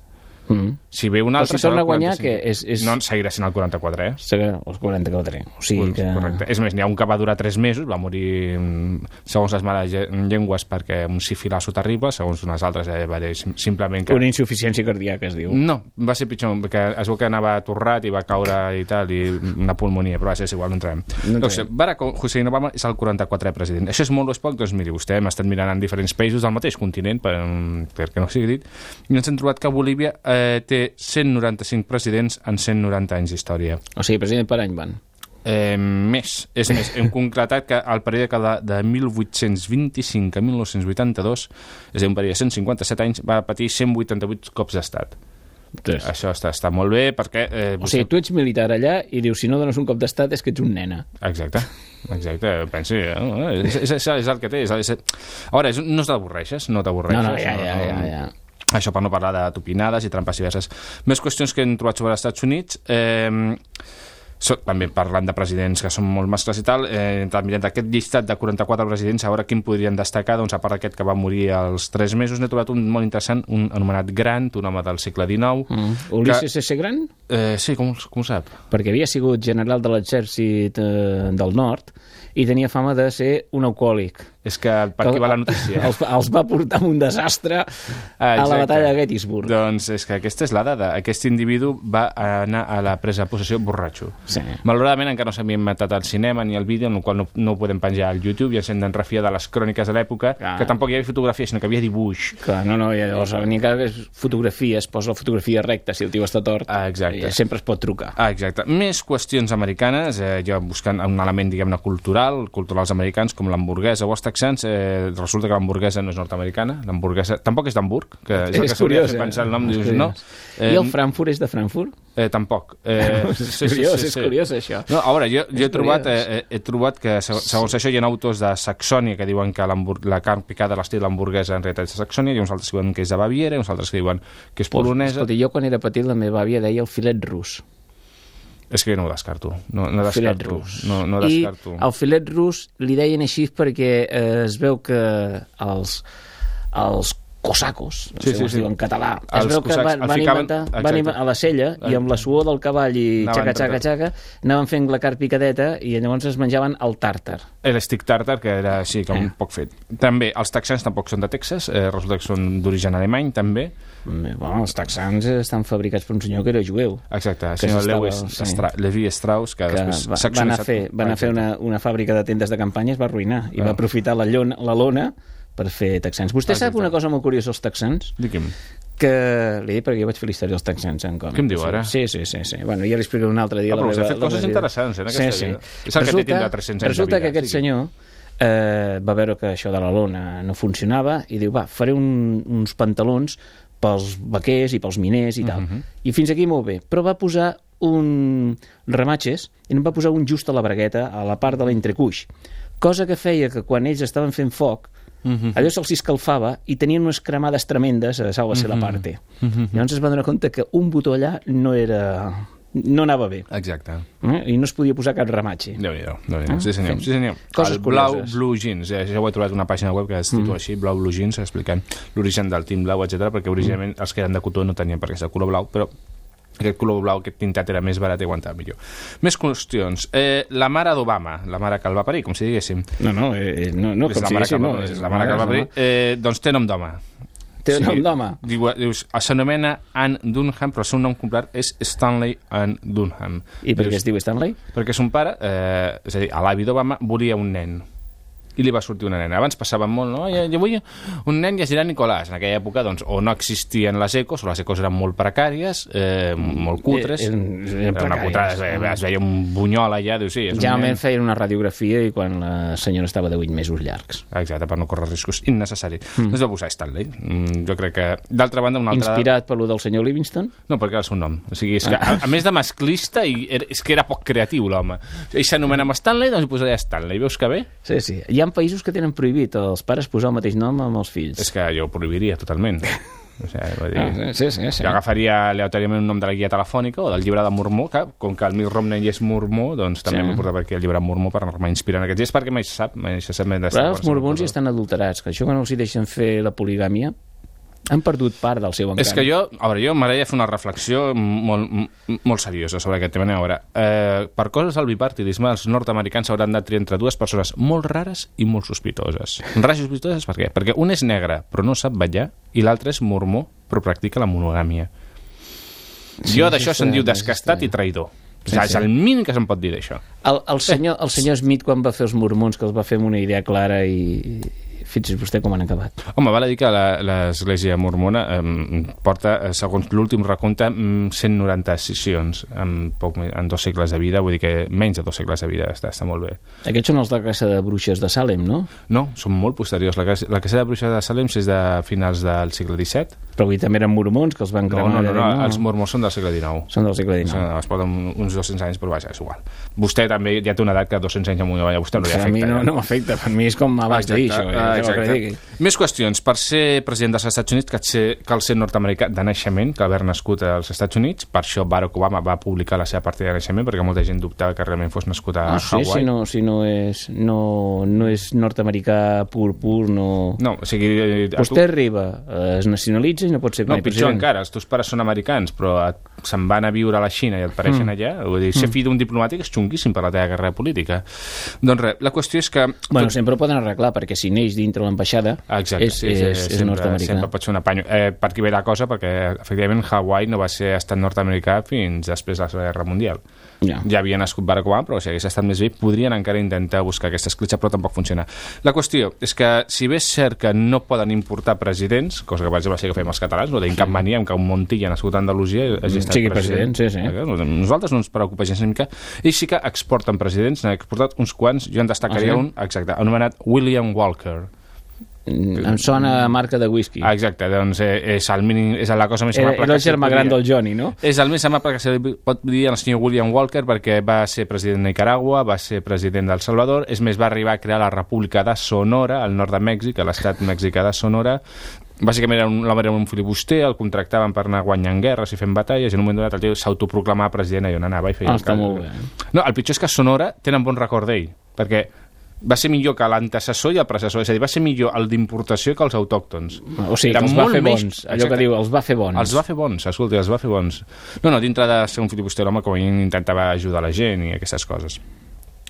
Speaker 1: Mm.
Speaker 2: Si ve un
Speaker 1: Però
Speaker 2: altre...
Speaker 1: si torna a
Speaker 2: el
Speaker 1: guanyar,
Speaker 2: 45.
Speaker 1: que és- és-
Speaker 2: No, seguirà sent el 44, eh?
Speaker 1: Serà els 44. O sigui que...
Speaker 2: Correcte. És més, n'hi ha un que va durar 3 mesos, va morir, mm, segons les males lle- llengües, perquè un sifilasso terrible, segons unes altres eh, va dir sim- simplement que...
Speaker 1: Una insuficiència cardíaca, es diu.
Speaker 2: No, va ser pitjor, perquè es veu que anava torrat i va caure i tal, i una pulmonia, però va ser igual, no entrarem.
Speaker 1: No
Speaker 2: doncs. Barack Hussein Obama és el 44è president. Això és molt poc? Doncs miri, vostè hem estat mirant en diferents països del mateix continent, per, perquè no sigui dit, i ens hem trobat que Bolívia eh, té 195 presidents en 190 anys d'història.
Speaker 1: O sigui, president per any van.
Speaker 2: Eh, més, és més, hem concretat que el període de, de 1825 a 1982, és a dir, un període de 157 anys, va patir 188 cops d'estat.
Speaker 1: Entonces,
Speaker 2: Això està, està molt bé perquè... Eh,
Speaker 1: o sigui, tu ets militar allà i dius, si no dones un cop d'estat és que ets un nena.
Speaker 2: Exacte, exacte, pensi, eh? és, és, és, és el que té. És, és... A veure, és, no t'avorreixes, no t'avorreixes.
Speaker 1: No, no, ja, ja, ja, ja.
Speaker 2: Això per no parlar de topinades i trampes diverses. Més qüestions que hem trobat sobre els Estats Units. Eh, so, també parlant de presidents que són molt mascles i tal, eh, mirant d'aquest llistat de 44 presidents, a veure quin podrien destacar, doncs a part d'aquest que va morir als 3 mesos, n'he trobat un molt interessant, un anomenat Grant, un home del segle XIX.
Speaker 1: Mm. Ulisses S. Gran?
Speaker 2: Eh, sí, com, com ho sap?
Speaker 1: Perquè havia sigut general de l'exèrcit eh, del nord i tenia fama de ser un alcohòlic.
Speaker 2: És que per aquí va la notícia.
Speaker 1: Els, els va portar un desastre
Speaker 2: Ah,
Speaker 1: a la
Speaker 2: exacte.
Speaker 1: batalla de Gettysburg.
Speaker 2: Doncs és que aquesta és la dada. Aquest individu va anar a la presa de possessió borratxo.
Speaker 1: Sí.
Speaker 2: Malauradament encara no s'havien matat al cinema ni al vídeo, en el qual no, no ho podem penjar al YouTube i ens hem d'enrefiar de les cròniques de l'època, que tampoc hi havia fotografia, sinó que havia dibuix.
Speaker 1: Clar, no, no, i llavors ni cada fotografia es posa la fotografia recta, si el tio està tort,
Speaker 2: Ah, exacte.
Speaker 1: sempre es pot trucar.
Speaker 2: Ah, exacte. Més qüestions americanes, eh, jo buscant un element, diguem-ne, cultural, culturals americans, com l'hamburguesa o els texans, eh, resulta que l'hamburguesa no és nord-americana, l'hamburguesa tampoc és d'Hamburg, que és, el que s'hauria de fer pensar el nom,
Speaker 1: és
Speaker 2: dius, no.
Speaker 1: I el Frankfurt és de Frankfurt?
Speaker 2: Eh, tampoc. Eh,
Speaker 1: és curiós, és curiós, això.
Speaker 2: No, a veure, jo, jo he,
Speaker 1: És
Speaker 2: trobat,
Speaker 1: curiós.
Speaker 2: eh, he trobat que, se- segons això, hi ha autors de Saxònia que diuen que la carn picada a l'estil hamburguesa en realitat és de Saxònia, i uns altres que diuen que és de Baviera, i uns altres que diuen que és polonesa.
Speaker 1: Escolta, jo quan era petit la meva àvia deia el filet rus.
Speaker 2: És que no ho descarto. No, no
Speaker 1: filet
Speaker 2: descarto.
Speaker 1: rus.
Speaker 2: No, no
Speaker 1: I
Speaker 2: descarto.
Speaker 1: el filet rus li deien així perquè eh, es veu que els, els cosacos, no
Speaker 2: Sí,
Speaker 1: sé
Speaker 2: sí,
Speaker 1: com es
Speaker 2: sí.
Speaker 1: diu en català, es
Speaker 2: Els
Speaker 1: veu que van, van
Speaker 2: ficaven-
Speaker 1: inventar, van inventar a la cella i amb la suor del cavall i
Speaker 2: Anaven
Speaker 1: xaca, xaca, xaca, anaven fent la carn picadeta i llavors es menjaven el tàrtar.
Speaker 2: El stick tartar, que era així, com
Speaker 1: Eh.
Speaker 2: un poc fet. També, els texans tampoc són de Texas, eh, resulta que són d'origen alemany, també.
Speaker 1: Bueno, els texans estan fabricats per un senyor que era jueu.
Speaker 2: Exacte, el senyor Lewis
Speaker 1: sí.
Speaker 2: Stra Levi Strauss, que,
Speaker 1: que
Speaker 2: després
Speaker 1: va, va anar a fer, va anar a fer una, una fàbrica de tendes de campanya es va arruïnar i
Speaker 2: Ah.
Speaker 1: va aprofitar la, llona, la lona per fer texans. Vostè
Speaker 2: Exacte.
Speaker 1: sap una cosa molt curiosa dels texans?
Speaker 2: Digui'm.
Speaker 1: que li dic perquè jo vaig fer la història dels texans en còmic.
Speaker 2: Què em diu ara?
Speaker 1: Sí, sí, sí. sí. Bueno, ja li explicaré un altre dia.
Speaker 2: Ah, però
Speaker 1: meva-
Speaker 2: fet
Speaker 1: la
Speaker 2: coses interessants, eh, en aquesta
Speaker 1: sí, sí.
Speaker 2: vida. És el que té tindre 300 anys
Speaker 1: resulta
Speaker 2: vida,
Speaker 1: que aquest
Speaker 2: sí.
Speaker 1: senyor eh, va veure que això de la lona no funcionava i diu, va, faré un, uns pantalons pels vaquers i pels miners i tal.
Speaker 2: Mhm.
Speaker 1: I fins aquí molt bé. Però va posar un rematxes i en va posar un just a la bragueta, a la part de l'entrecuix. Cosa que feia que quan ells estaven fent foc,
Speaker 2: Mhm.
Speaker 1: allò se'ls escalfava i tenien unes cremades tremendes a Salva-se
Speaker 2: Mhm.
Speaker 1: la parte. Llavors es va donar compte que un botó allà no era... no anava bé.
Speaker 2: Exacte.
Speaker 1: Eh? I no es podia posar cap rematge.
Speaker 2: Déu-n'hi-do, déu nhi
Speaker 1: Ah,
Speaker 2: sí senyor. Sí, senyor.
Speaker 1: coses
Speaker 2: el Blau. Blue Jeans, eh, ja ho he trobat una pàgina web que es titula
Speaker 1: Mm.
Speaker 2: així, Blau Blue Jeans, explicant l'origen del Team Blau, etc perquè originalment els que eren de cotó no tenien per què ser color blau, però aquest color blau, aquest tintat era més barat i aguantava millor. Més qüestions. Eh, la mare d'Obama, la mare que el va parir, com si diguéssim.
Speaker 1: No, no, eh, no, no
Speaker 2: és
Speaker 1: com
Speaker 2: la
Speaker 1: si
Speaker 2: mare
Speaker 1: diguéssim,
Speaker 2: no,
Speaker 1: no,
Speaker 2: és la mare que el va
Speaker 1: no.
Speaker 2: parir. Eh, doncs té nom d'home.
Speaker 1: Té nom d'home?
Speaker 2: Diu, dius, s'anomena Anne Dunham, però el seu nom complet és Stanley Anne Dunham.
Speaker 1: I per què es diu Stanley?
Speaker 2: perquè son pare, eh, és a dir, l'avi d'Obama, volia un nen i li va sortir una nena. Abans passaven molt, no? Jo, jo vull un nen i es dirà Nicolàs. En aquella època, doncs, o no existien les ecos, o les ecos eren molt precàries, eh, molt cutres.
Speaker 1: Eh, eren- eren
Speaker 2: Era una
Speaker 1: precàries.
Speaker 2: putada, es veia, es veia un bunyol allà, dius, sí, és un nen.
Speaker 1: feien una radiografia i quan la senyora estava de 8 mesos llargs.
Speaker 2: Exacte, per no córrer riscos innecessaris. Mm. Doncs va posar Stanley. Mm, jo crec que... D'altra banda, una altra...
Speaker 1: Inspirat per lo del senyor Livingston?
Speaker 2: No, perquè era el seu nom. O sigui, és que, a, a més de masclista, i era, és que era poc creatiu, l'home. Ell s'anomena amb Stanley, doncs hi posaré Stanley. Veus que bé?
Speaker 1: Sí, sí. Hi ha països que tenen prohibit els pares posar el mateix nom amb els fills.
Speaker 2: És que jo ho prohibiria totalment. O sigui, vull dir,
Speaker 1: Ah, sí, sí, sí.
Speaker 2: Jo agafaria aleatòriament un nom de la guia telefònica o del llibre de Mormó, que com que el Mitt Romney és mormó, doncs també
Speaker 1: Sí.
Speaker 2: m'he portat per aquí el llibre de Mormó per anar-me inspirant aquests dies, perquè mai se sap, mai se sap. mai
Speaker 1: Però els mormons ja estan adulterats, que això quan els hi deixen fer la poligàmia, Han perdut part del seu encant.
Speaker 2: És que jo, a veure, jo m'agradaria fer una reflexió molt, molt seriosa sobre aquest tema. A veure, eh, per coses del bipartidisme, els nord-americans hauran de triar entre dues persones molt rares i molt sospitoses. Rares i sospitoses per què? Perquè un és negre, però no sap ballar, i l'altre és mormó, però practica la monogàmia.
Speaker 1: Sí,
Speaker 2: jo d'això se'n diu descastat i traïdor.
Speaker 1: Sí,
Speaker 2: Sí, és
Speaker 1: sí.
Speaker 2: el mínim que se'n pot dir d'això.
Speaker 1: El, el, senyor, el senyor Smith, quan va fer els mormons, que els va fer amb una idea clara i... Fixi's vostè com han acabat.
Speaker 2: Home, val a dir que la- l'església mormona eh, porta, segons l'últim recompte, mm, 190 sessions en, poc, en dos segles de vida, vull dir que menys de dos segles de vida, està, està molt bé.
Speaker 1: Aquests són els de la casa de bruixes de Salem, no?
Speaker 2: No, són molt posteriors. La, casa- la casa de bruixes de Salem és de finals del segle XVII.
Speaker 1: Però avui també eren mormons, que els van
Speaker 2: No,
Speaker 1: cremar.
Speaker 2: no, no, no,
Speaker 1: allà,
Speaker 2: els mormons són del segle XIX.
Speaker 1: Són del segle
Speaker 2: Són,
Speaker 1: XIX.
Speaker 2: es poden uns 200 anys, però vaja, és igual. Vostè també ja té una edat que 200 anys amunt avall a vostè no li
Speaker 1: a mi
Speaker 2: afecta.
Speaker 1: no,
Speaker 2: ja.
Speaker 1: no m'afecta, per mi és com abans d'ahir, això.
Speaker 2: Exacte, ah,
Speaker 1: que digui?
Speaker 2: Més qüestions. Per ser president dels Estats Units cal ser, cal ser nord-americà de naixement, cal haver nascut als Estats Units. Per això Barack Obama va publicar la seva partida de naixement, perquè molta gent dubtava que realment fos nascut a
Speaker 1: No sé
Speaker 2: Hawaii.
Speaker 1: si no, si no és, no, no és nord-americà pur, pur, no...
Speaker 2: No, o sigui... eh,
Speaker 1: Vostè arriba, eh, es nacionalitza i no pot ser
Speaker 2: No,
Speaker 1: mai
Speaker 2: pitjor
Speaker 1: president.
Speaker 2: encara, els teus pares són americans, però se'n van a viure a la Xina i et pareixen
Speaker 1: Mm.
Speaker 2: allà. Vull dir, ser fill d'un diplomàtic és xunguíssim per la teva carrera política. Doncs res, la qüestió és que...
Speaker 1: Bueno, sempre ho poden arreglar, perquè si neix dintre l'ambaixada és,
Speaker 2: sí,
Speaker 1: és,
Speaker 2: sí,
Speaker 1: és, és nord-americà.
Speaker 2: sempre pot ser un apanyo. Eh, per aquí ve la cosa, perquè efectivament Hawaii no va ser estat nord-americà fins després de la Segona Guerra Mundial.
Speaker 1: Ja.
Speaker 2: Ja havia nascut Barack Obama, però si hagués estat més bé, podrien encara intentar buscar aquesta escletxa, però tampoc funciona. La qüestió és que, si bé és cert que no poden importar presidents, cosa que per exemple sí que fem els catalans, no tenim cap mania que un Montilla nascut a Andalusia hagi estat
Speaker 1: Sigui president, sí, sí.
Speaker 2: Eh, Nosaltres no ens preocupa gens una mica. Ells sí que exporten presidents, n'han exportat uns quants, jo en destacaria
Speaker 1: Ah, sí?
Speaker 2: un, exacte, anomenat William Walker.
Speaker 1: Mm, Em sona marca de whisky.
Speaker 2: Ah, exacte, doncs eh, és, el mínim, és la cosa més
Speaker 1: era,
Speaker 2: amable
Speaker 1: era el germà gran del Johnny, no?
Speaker 2: És el més amable que se li pot dir al senyor William Walker perquè va ser president de Nicaragua, va ser president del Salvador, és més, va arribar a crear la República de Sonora, al nord de Mèxic, a l'estat mexicà de Sonora. Bàsicament era un, l'home era un filibuster, el contractaven per anar guanyant guerres i fent batalles, i en un moment donat el tio s'autoproclamava president i on anava i feia...
Speaker 1: Ah,
Speaker 2: el
Speaker 1: està molt bé.
Speaker 2: No, el pitjor és que Sonora tenen bon record d'ell, perquè va ser millor que l'antecessor i el predecessor, és a dir, va ser millor el d'importació que els autòctons.
Speaker 1: O sigui,
Speaker 2: Era
Speaker 1: que els va fer
Speaker 2: més-
Speaker 1: bons. Allò
Speaker 2: Exacte.
Speaker 1: que diu, els va fer bons.
Speaker 2: Els va fer bons, escolta, els va fer bons. No, no, dintre de ser un filibuster, l'home com a mínim intentava ajudar la gent i aquestes coses.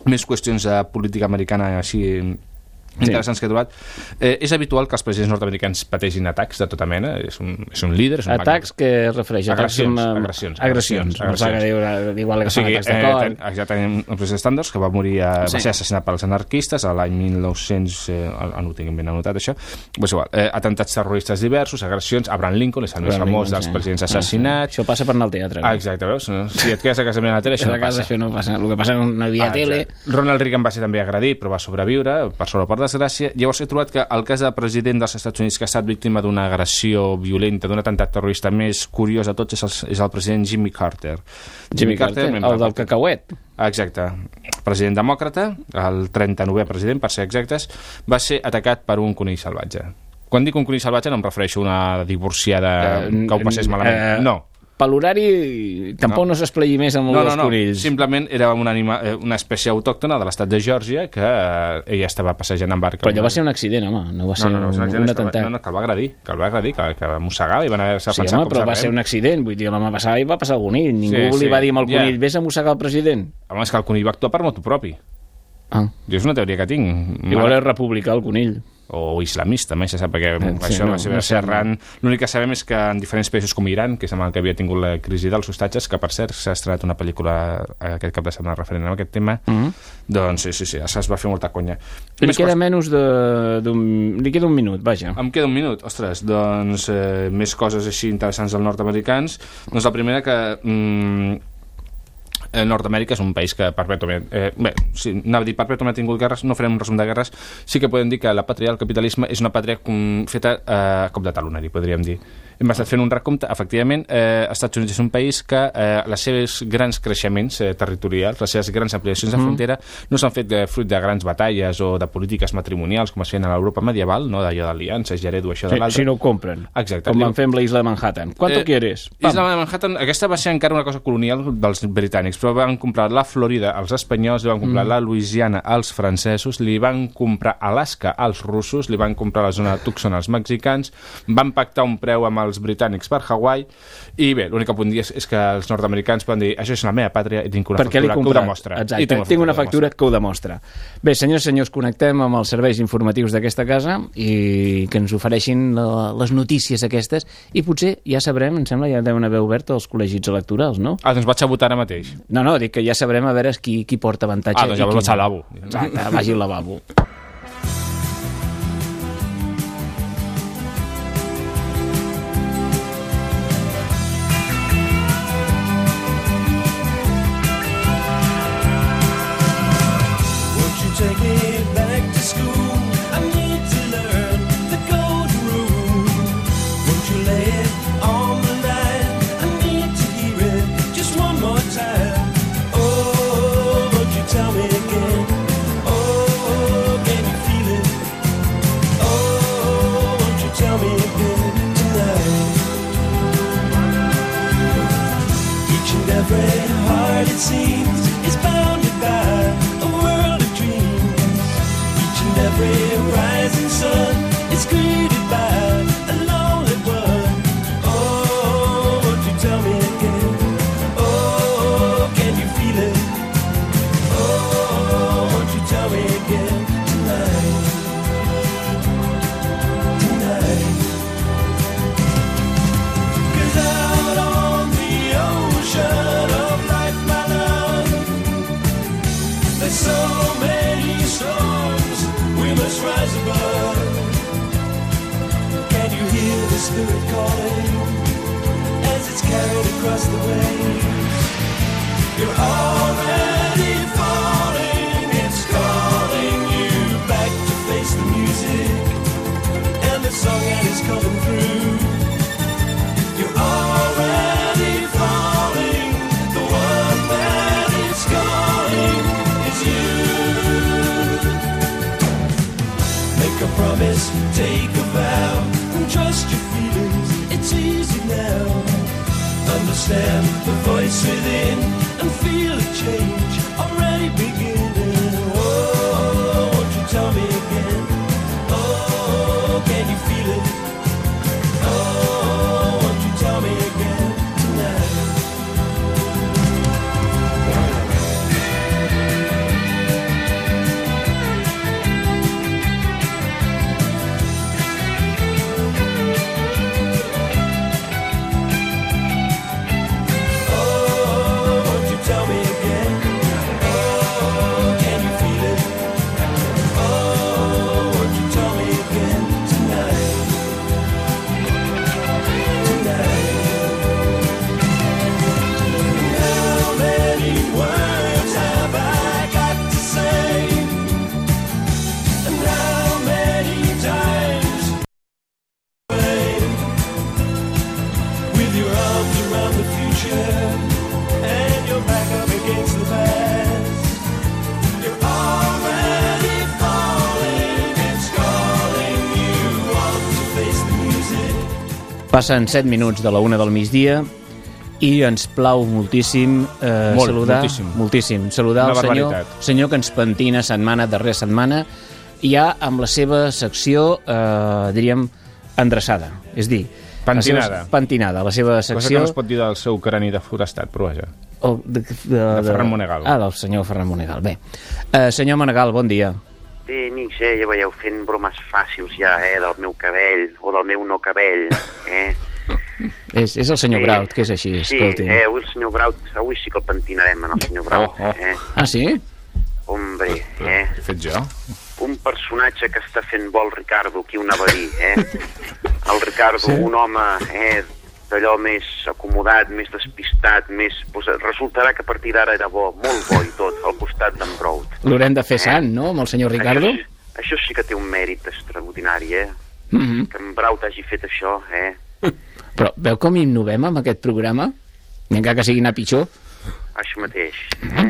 Speaker 2: Més qüestions de política americana així interessants que he trobat. Eh, és habitual que els presidents nord-americans pateixin atacs de tota mena, és un, és un líder, és un
Speaker 1: Atacs que es refereix
Speaker 2: Agressions,
Speaker 1: amb-
Speaker 2: agressions,
Speaker 1: agressions.
Speaker 2: agressions,
Speaker 1: Agressions. Igual que
Speaker 2: o sigui, eh, ten, ja tenim el president Standers, que va morir, a,
Speaker 1: Sí.
Speaker 2: va ser assassinat pels anarquistes a l'any 1900, eh, no ho tinc ben anotat això, pues igual, eh, atentats terroristes diversos, agressions, Abraham Lincoln és el més famós dels
Speaker 1: sí.
Speaker 2: presidents
Speaker 1: Ah, sí.
Speaker 2: assassinats,
Speaker 1: Això passa per anar al teatre.
Speaker 2: Ah, exacte, veus? Si et quedes a casa mirant la tele,
Speaker 1: Això
Speaker 2: no passa.
Speaker 1: això no passa. El que passa és no hi havia
Speaker 2: Ah,
Speaker 1: tele.
Speaker 2: Ronald Reagan va ser també agredit, però va sobreviure, per sort o per desgràcia. Llavors he trobat que el cas de president dels Estats Units que ha estat víctima d'una agressió violenta, d'un atemptat terrorista més curiós de tots és el, és el president Jimmy Carter.
Speaker 1: Jimmy Carter,
Speaker 2: membre
Speaker 1: el del cacauet.
Speaker 2: Exacte. President demòcrata, el 39è president, per ser exactes, va ser atacat per un conill salvatge. Quan dic un conill salvatge no em refereixo a una divorciada
Speaker 1: Eh,
Speaker 2: que ho passés malament.
Speaker 1: eh,
Speaker 2: no,
Speaker 1: Per l'horari tampoc no,
Speaker 2: No.
Speaker 1: s'esplaiï més amb
Speaker 2: no,
Speaker 1: els
Speaker 2: no, no.
Speaker 1: conills.
Speaker 2: simplement era una, anima, eh, una espècie autòctona de l'estat de Geòrgia que eh, ella estava passejant en barca.
Speaker 1: Però allò va ser un accident, home, no va ser
Speaker 2: no, no, no,
Speaker 1: un,
Speaker 2: un,
Speaker 1: un
Speaker 2: un
Speaker 1: atemptat.
Speaker 2: No, no, que el va agredir, que el va agredir, que, que mossegava i van haver-se
Speaker 1: Sí,
Speaker 2: pensar
Speaker 1: home, però va ser un accident, vull dir, l'home passava i va passar el conill. Ningú
Speaker 2: Sí,
Speaker 1: li
Speaker 2: sí,
Speaker 1: va dir amb el
Speaker 2: ja.
Speaker 1: conill, vés a mossegar el president.
Speaker 2: Home, és que el conill va actuar per motu propi.
Speaker 1: Ah,
Speaker 2: Jo és una teoria que tinc.
Speaker 1: igual és republicà el conill.
Speaker 2: O islamista, mai se sap, perquè
Speaker 1: Eh, sí,
Speaker 2: això
Speaker 1: no,
Speaker 2: va ser,
Speaker 1: no
Speaker 2: va
Speaker 1: sé,
Speaker 2: ser arran... L'únic que sabem és que en diferents països com Iran, que és amb el que havia tingut la crisi dels hostatges, que per cert s'ha estrenat una pel·lícula aquest cap de setmana referent a aquest tema,
Speaker 1: Mm -hmm.
Speaker 2: doncs sí, sí, sí, es va fer molta conya.
Speaker 1: Li
Speaker 2: Més
Speaker 1: queda
Speaker 2: cos-
Speaker 1: menys de- d'un... Li queda un minut, vaja.
Speaker 2: Em queda un minut, ostres, doncs eh, més coses així interessants dels nord-americans. Doncs la primera que... Mm, eh, Nord-Amèrica és un país que perpètuament... Eh, bé, sí, anava a dir perpètuament ha tingut guerres, no farem un resum de guerres, sí que podem dir que la pàtria del capitalisme és una pàtria com, feta eh, a cop de talonari, podríem dir. Hem estat fent un recompte, efectivament, eh, els Estats Units és un país que eh, les seves grans creixements eh, territorials, les seves grans ampliacions de frontera, no s'han fet de fruit de grans batalles o de polítiques matrimonials com es feien a l'Europa medieval, no d'allò d'aliances, ja heredo això de
Speaker 1: Sí,
Speaker 2: l'altre.
Speaker 1: si no ho compren.
Speaker 2: Exacte.
Speaker 1: Com van fer amb la isla de Manhattan. ¿Cuánto
Speaker 2: Eh,
Speaker 1: quieres? Pam.
Speaker 2: Isla de Manhattan, aquesta va ser encara una cosa colonial dels britànics, però van comprar la Florida als espanyols, li van comprar mm. la Louisiana als francesos, li van comprar Alaska als russos, li van comprar la zona de Tucson als mexicans, van pactar un preu amb els britànics per Hawaii, i bé, l'únic que puc dir és, és que els nord-americans poden dir això és la meva pàtria i tinc una
Speaker 1: perquè
Speaker 2: factura que ho demostra.
Speaker 1: Exacte,
Speaker 2: I
Speaker 1: tinc una factura que ho demostra. Bé, senyors i senyors, connectem amb els serveis informatius d'aquesta casa i que ens ofereixin la, les notícies aquestes i potser ja sabrem, em sembla, ja deuen haver obert els col·legis electorals, no?
Speaker 2: Ah, doncs vaig a votar ara mateix.
Speaker 1: No, no, dic que ja sabrem a veure qui, qui porta avantatge.
Speaker 2: Ah, doncs ja
Speaker 1: qui
Speaker 2: vaig al lavabo.
Speaker 1: Exacte, vagi al lavabo. Passen 7 minuts de la una del migdia i ens plau moltíssim eh,
Speaker 2: Molt,
Speaker 1: saludar,
Speaker 2: moltíssim.
Speaker 1: moltíssim, saludar
Speaker 2: Una
Speaker 1: el senyor, senyor que ens pentina setmana darrere setmana ja amb la seva secció, eh, diríem, endreçada. És dir, la seva-
Speaker 2: Pentinada.
Speaker 1: pentinada, la seva
Speaker 2: Cosa que
Speaker 1: secció...
Speaker 2: no es pot dir del seu crani deforestat, però vaja.
Speaker 1: Oh, de, de, de,
Speaker 2: De Ferran Monegal.
Speaker 1: Ah, del senyor Ferran Monegal. Bé. Eh, senyor Monegal, bon dia.
Speaker 8: Bé, amics, eh, ja veieu, fent bromes fàcils ja, eh, del meu cabell, o del meu no cabell, eh?
Speaker 1: És, és el senyor
Speaker 8: Sí.
Speaker 1: Braut, que és així,
Speaker 8: Sí,
Speaker 1: escolti.
Speaker 8: eh, avui el senyor Braut, avui sí que el pentinarem en el senyor Braut,
Speaker 2: Oh, oh.
Speaker 8: eh?
Speaker 1: Ah, sí?
Speaker 8: Hombre, eh?
Speaker 2: He fet jo?
Speaker 8: Un personatge que està fent bo el Ricardo, qui ho anava a dir, eh? El Ricardo,
Speaker 1: Sí?
Speaker 8: un home, eh, d'allò més acomodat, més despistat, més... Pues, resultarà que a partir d'ara era bo, molt bo i tot, al costat d'en Braut.
Speaker 1: L'haurem de fer sant, no?, amb el senyor Ricardo?
Speaker 8: Això, sí- això sí que té un mèrit extraordinari, eh?
Speaker 1: Mm -hmm.
Speaker 8: Que en Braut hagi fet això, eh?
Speaker 1: Però veu com innovem amb aquest programa? Encara que sigui anar pitjor.
Speaker 8: Això mateix,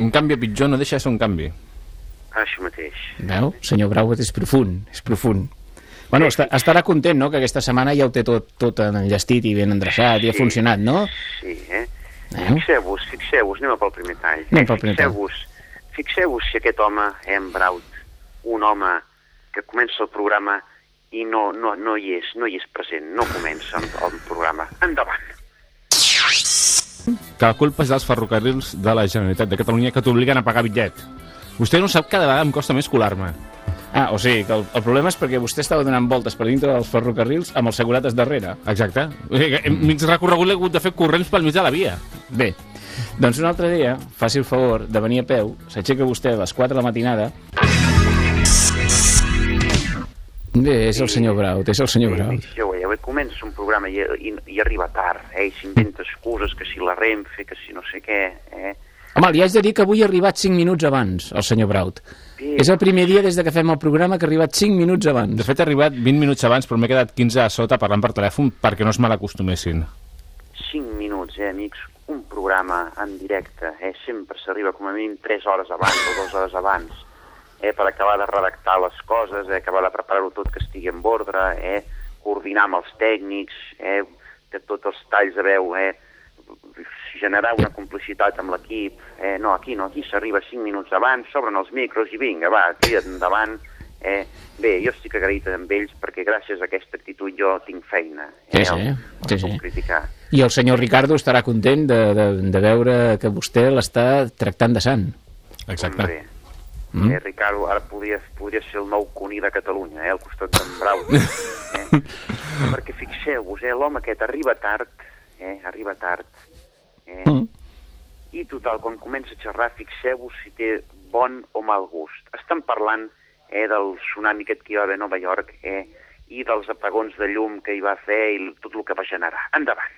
Speaker 2: Un canvi a pitjor no deixa de ser un canvi.
Speaker 8: Això mateix.
Speaker 1: Veu? Senyor Brau, és profund, és profund. Bueno, està, estarà content, no?, que aquesta setmana ja ho té tot, tot enllestit i ben endreçat i ha
Speaker 8: Sí.
Speaker 1: funcionat, no?
Speaker 8: Sí, eh?
Speaker 1: Eh?
Speaker 8: Fixeu-vos, fixeu-vos, anem pel primer tall.
Speaker 1: Anem
Speaker 8: eh?
Speaker 1: pel primer tall.
Speaker 8: Fixeu-vos, fixeu-vos si aquest home, eh, en Braut, un home que comença el programa i no, no, no hi és, no hi és present, no comença el, el programa. Endavant.
Speaker 2: Que la culpa és dels ferrocarrils de la Generalitat de Catalunya que t'obliguen a pagar bitllet. Vostè no sap, cada vegada em costa més colar-me.
Speaker 1: Ah, o sigui, que el, el problema és perquè vostè estava donant voltes per dintre dels ferrocarrils amb els segurates darrere.
Speaker 2: Exacte. O sigui, que Mig recorregut l'he hagut de fer corrents pel mig de la via.
Speaker 1: Bé, doncs un altre dia, faci el favor de venir a peu, s'aixeca vostè a les 4 de la matinada... Bé, és el senyor Braut, és el senyor Braut.
Speaker 8: Fixeu, eh, comença un programa i, i, i arriba tard, eh, i s'inventa excuses, que si la Renfe, que si no sé què, eh.
Speaker 1: Home, li haig de dir que avui ha arribat 5 minuts abans, el senyor Braut.
Speaker 8: Sí.
Speaker 1: És el primer dia des de que fem el programa que ha arribat 5 minuts abans.
Speaker 2: De fet, he arribat 20 minuts abans, però m'he quedat 15 a sota parlant per telèfon perquè no es malacostumessin.
Speaker 8: 5 minuts, eh, amics, un programa en directe, eh, sempre s'arriba com a mínim 3 hores abans o 2 hores abans, eh, per acabar de redactar les coses, eh, acabar de preparar-ho tot que estigui en ordre, eh, coordinar amb els tècnics, eh, que tots els talls de veu, eh, generar una complicitat amb l'equip, eh, no, aquí no, aquí s'arriba 5 minuts abans, s'obren els micros i vinga, va, tira't endavant, eh, bé, jo estic agraït amb ells perquè gràcies a aquesta actitud jo tinc feina.
Speaker 1: Sí,
Speaker 8: eh,
Speaker 1: sí,
Speaker 8: el-
Speaker 1: sí,
Speaker 8: el puc
Speaker 1: sí.
Speaker 8: criticar.
Speaker 1: I el senyor Ricardo estarà content de, de, de veure que vostè l'està tractant de sant.
Speaker 2: Exacte.
Speaker 8: Hombre,
Speaker 1: Mm.
Speaker 8: eh, Ricardo, ara podria, podria ser el nou cuní de Catalunya, eh, al costat d'en Brau. Eh? Perquè fixeu-vos, eh, l'home aquest arriba tard, eh, arriba tard, eh,
Speaker 1: Mm.
Speaker 8: i total, quan comença a xerrar, fixeu-vos si té bon o mal gust. Estan parlant eh, del tsunami aquest que hi va haver a Nova York eh, i dels apagons de llum que hi va fer i tot el que va generar. Endavant.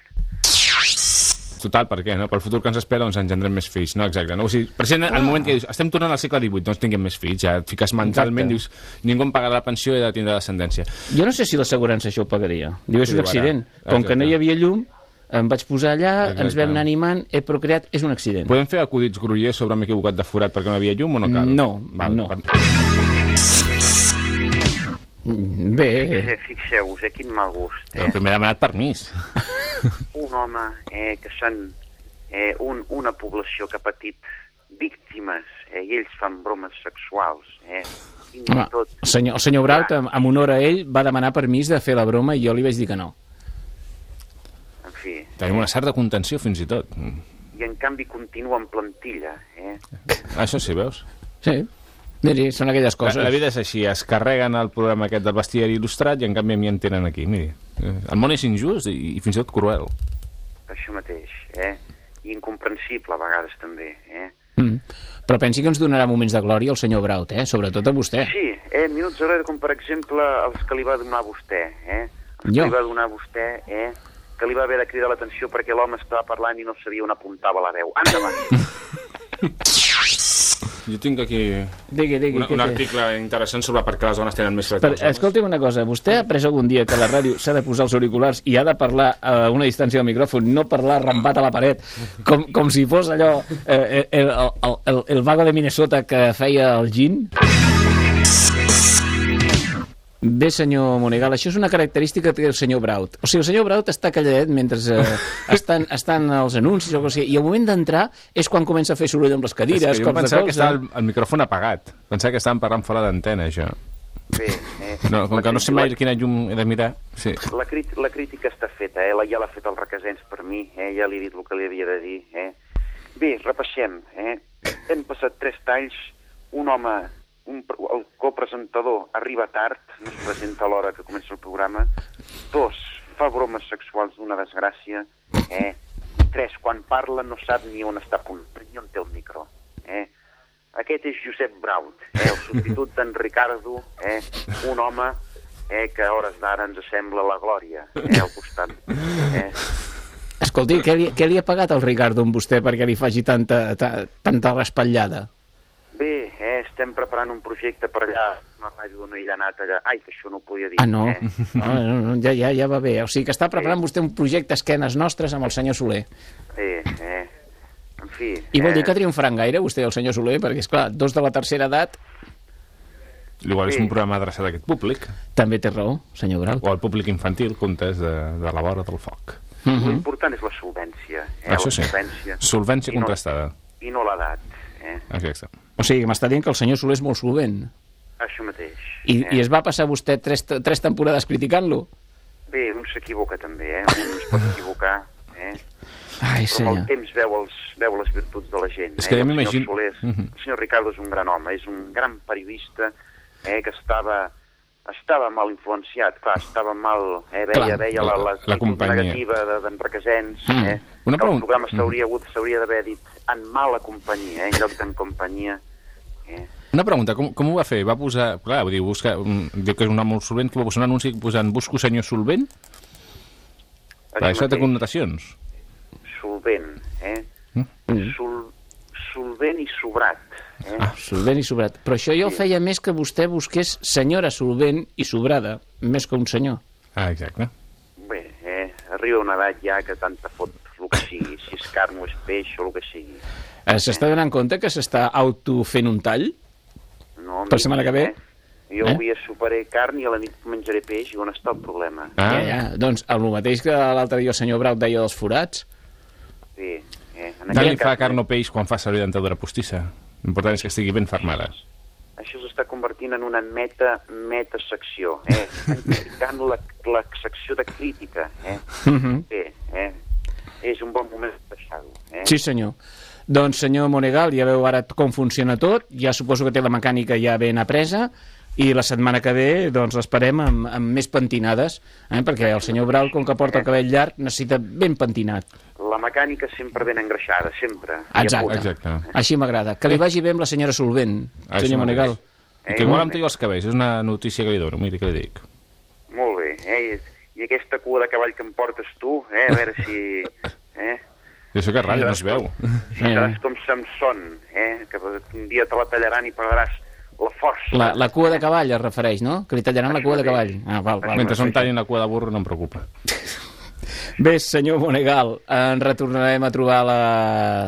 Speaker 2: Total, per què? No? Pel futur que ens espera, doncs engendrem més fills. No, exacte. No? O sigui, present, al moment que dius, estem tornant al segle XVIII, doncs tinguem més fills. Ja et fiques mentalment,
Speaker 1: Exacte.
Speaker 2: dius, ningú em pagarà la pensió i he de tindre descendència.
Speaker 1: Jo no sé si l'assegurança això ho pagaria. Diu, és un accident. Com que no hi havia llum, em vaig posar allà,
Speaker 2: Exacte.
Speaker 1: ens vam anar animant, he procreat, és un accident.
Speaker 2: Podem fer acudits grollers sobre m'he equivocat de forat perquè no havia llum o no cal?
Speaker 1: No, no. Mm, Bé,
Speaker 8: Eh, Fixeu-vos, eh, quin mal gust.
Speaker 2: Però
Speaker 8: Eh?
Speaker 2: primer he demanat permís.
Speaker 8: un home eh, que són eh, un, una població que ha patit víctimes eh, i ells fan bromes sexuals. Eh, fins
Speaker 1: home,
Speaker 8: i tot...
Speaker 1: el senyor, el senyor Braut, en honor a ell, va demanar permís de fer la broma i jo li vaig dir que no.
Speaker 8: Fi,
Speaker 2: Tenim una certa contenció, fins i tot.
Speaker 8: i en canvi continua en plantilla. Eh?
Speaker 2: Això sí, veus?
Speaker 1: Sí, miri, són aquelles
Speaker 2: La,
Speaker 1: coses.
Speaker 2: la vida és així, es carreguen el programa aquest del bestiari il·lustrat i en canvi a mi en tenen aquí, miri. Eh, El món és injust i, i fins i tot cruel.
Speaker 8: Això mateix. Eh? I incomprensible a vegades també. Eh?
Speaker 1: Mm. Però pensi que ens donarà moments de glòria el senyor Braut, eh? sobretot a vostè.
Speaker 8: Sí, eh, minuts d'hora com per exemple els que li va donar a vostè. Eh? Els
Speaker 1: Jo?
Speaker 8: que li va donar a vostè, eh? Que li va haver de cridar l'atenció perquè l'home estava parlant i no sabia on apuntava la veu. Endavant!
Speaker 2: Jo tinc aquí
Speaker 1: Digui, digui,
Speaker 2: un,
Speaker 1: què
Speaker 2: un
Speaker 1: té?
Speaker 2: article interessant sobre per què les dones tenen més homes.
Speaker 1: escolti'm una cosa, vostè ha après algun dia que a la ràdio s'ha de posar els auriculars i ha de parlar a una distància del micròfon, no parlar rampat a la paret, com, com si fos allò eh, el, el, el, el vago de Minnesota que feia el gin? Bé, senyor Monegal, això és una característica que té el senyor Braut. O sigui, el senyor Braut està calladet mentre eh, estan, estan els anuncis o cosa així, i al moment d'entrar és quan comença a fer soroll amb les
Speaker 2: És
Speaker 1: cadires,
Speaker 2: que jo pensava que estava el, el micròfon apagat. Pensava que estàvem parlant fora d'antena, això.
Speaker 8: Bé, eh?
Speaker 2: No, com que no sé mai quina llum he de mirar. Sí.
Speaker 8: La, crit la crítica està feta, eh? La- ja l'ha fet el Requesens per mi, eh? ja li he dit el que li havia de dir. Eh? Bé, repassem. Eh? Hem passat tres talls, un home, un, el copresentador arriba tard, no es presenta a l'hora que comença el programa, dos, fa bromes sexuals d'una desgràcia, eh? Tres, quan parla no sap ni on està punt, ni on té el micro. Eh? Aquest és Josep Braut, eh? el substitut d'en Ricardo, eh? un home eh, que a hores d'ara ens sembla la glòria eh, al costat. Eh?
Speaker 1: Escolti, què li, què li ha pagat el Ricardo amb vostè perquè li faci tanta, ta, tanta respatllada?
Speaker 8: Bé, estem preparant un projecte per allà, una ràdio on ell ha anat allà. Ai, que això no ho podia dir.
Speaker 1: Ah, no.
Speaker 8: Eh?
Speaker 1: no, no, no ja, ja, ja va bé. O sigui que està preparant vostè un projecte esquenes nostres amb el senyor Soler.
Speaker 8: Eh, eh. En fi...
Speaker 1: I vol
Speaker 8: eh,
Speaker 1: dir que triomfaran gaire, vostè i el senyor Soler? Perquè, és clar, dos de la tercera edat
Speaker 2: Igual és
Speaker 8: Sí.
Speaker 2: un programa adreçat a aquest públic,
Speaker 1: també té raó, senyor Grau.
Speaker 2: o al públic infantil, contes de, de la vora del foc.
Speaker 8: L'important és la solvència. Eh?
Speaker 2: Això
Speaker 8: la
Speaker 2: sí.
Speaker 8: solvència.
Speaker 2: Solvència
Speaker 8: I no-
Speaker 2: contrastada.
Speaker 8: I no l'edat. Eh?
Speaker 2: Exacte.
Speaker 1: O sigui, m'està dient que el senyor Soler és molt solvent.
Speaker 8: Això mateix.
Speaker 1: I,
Speaker 8: eh?
Speaker 1: I es va passar vostè tres, tres temporades criticant-lo?
Speaker 8: Bé, un s'equivoca també, eh? Un es pot equivocar, eh?
Speaker 1: Ai,
Speaker 8: Però amb el
Speaker 1: senyor.
Speaker 8: temps veu, els, veu les virtuts de la gent.
Speaker 2: És
Speaker 8: eh?
Speaker 2: que ja
Speaker 8: el senyor
Speaker 2: m'imagino-
Speaker 8: Soler,
Speaker 2: Mhm.
Speaker 8: El senyor Ricardo és un gran home, és un gran periodista eh, que estava estava mal influenciat, clar, estava mal, eh, veia,
Speaker 1: Clar,
Speaker 8: veia la, la,
Speaker 2: la
Speaker 8: actitud
Speaker 2: companyia.
Speaker 8: negativa de- d'en Requesens,
Speaker 1: Mm.
Speaker 8: eh,
Speaker 2: Una
Speaker 8: que el
Speaker 2: pregunta-
Speaker 8: programa s'hauria hagut, s'hauria d'haver dit en mala companyia, eh, en lloc d'en companyia. Eh.
Speaker 2: Una pregunta, com, com ho va fer? Va posar... Clar, vull dir, busca, un, diu que és un home molt solvent, que va posar un anunci posant busco senyor solvent? Clar, això té connotacions.
Speaker 8: Solvent, eh?
Speaker 1: Mm.
Speaker 8: Sol, solvent i sobrat. Eh?
Speaker 1: Ah, solvent i sobrat. Però això jo feia més que vostè busqués senyora solvent i sobrada, més que un senyor.
Speaker 2: Ah, exacte.
Speaker 8: Bé, eh, arriba una edat ja que tant te fot el que sigui, si és carn o és peix o el que sigui.
Speaker 1: Eh, S'està donant compte que s'està autofent un tall?
Speaker 8: No,
Speaker 1: Per setmana que ve?
Speaker 8: Eh? Jo
Speaker 1: Eh?
Speaker 8: avui soparé carn i a la nit menjaré peix i on està el problema?
Speaker 2: Ah,
Speaker 1: Ja, ja. Doncs el mateix que l'altre dia el senyor Brau deia dels forats.
Speaker 8: Sí, eh? En
Speaker 2: Tant li fa carn o peix quan fa servir dentadura postissa. L'important és que estigui ben fermada.
Speaker 8: Això s'està convertint en una meta, meta secció, eh? Criticant la, la secció de crítica, eh?
Speaker 1: Mhm.
Speaker 8: Bé, eh? És un bon moment de deixar-ho, eh?
Speaker 1: Sí, senyor. Doncs, senyor Monegal, ja veu ara com funciona tot, ja suposo que té la mecànica ja ben apresa, i la setmana que ve doncs l'esperem amb, amb més pentinades, eh? perquè el senyor Brau, com que porta el cabell llarg, necessita ben pentinat.
Speaker 8: La mecànica sempre ben engreixada, sempre. I a
Speaker 1: Exacte.
Speaker 2: Exacte.
Speaker 1: Així m'agrada. Que li vagi bé amb la senyora Solvent,
Speaker 2: Així
Speaker 1: senyor. Monegal.
Speaker 2: Que igual em tregui els cabells, és una notícia que li dono, miri què li dic.
Speaker 8: Molt bé, eh? I aquesta cua de cavall que em portes tu, eh? A veure si... Eh?
Speaker 2: I això que ràdio no es veu.
Speaker 8: Seràs com Samson, eh? Que un dia te la tallaran i perdràs la força.
Speaker 1: La, la cua de cavall es refereix, no? Que li tallaran la cua de cavall. Ah, val, val.
Speaker 2: Mentre són tallin la cua de burro no em preocupa.
Speaker 1: Bé, senyor Monegal, ens retornarem a trobar la,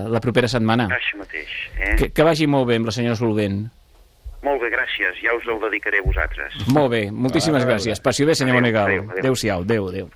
Speaker 1: la propera setmana.
Speaker 8: Això mateix, eh?
Speaker 1: Que, que vagi molt bé amb la senyora Solvent.
Speaker 8: Molt bé, gràcies. Ja us el dedicaré a vosaltres.
Speaker 1: Molt bé, moltíssimes gràcies. Passi bé, senyor
Speaker 8: Adéu,
Speaker 1: Monegal.
Speaker 8: adéu, adéu.
Speaker 1: Adéu-siau, adéu, adéu.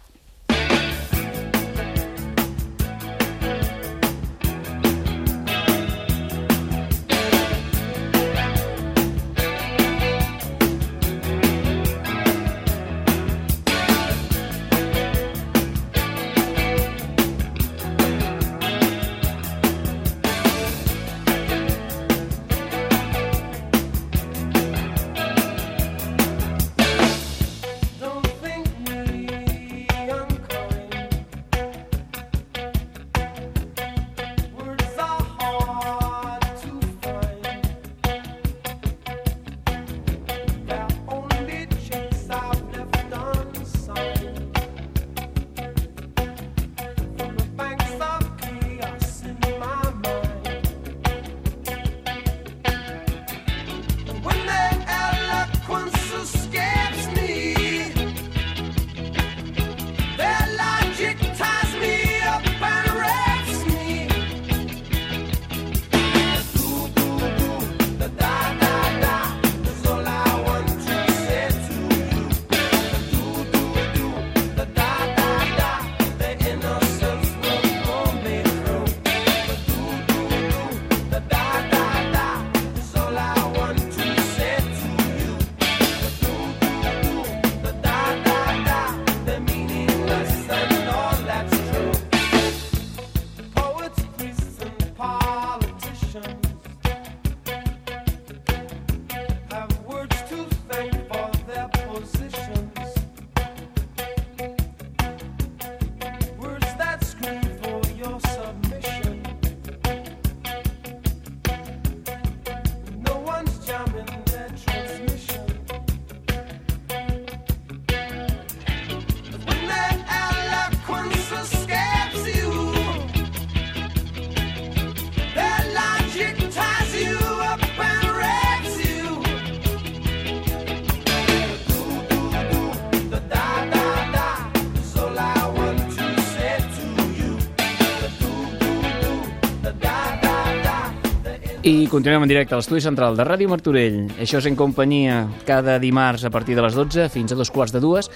Speaker 9: I
Speaker 1: continuem en directe a l'estudi central de Ràdio Martorell. Això és en companyia cada dimarts a partir de les 12 fins a dos quarts de dues.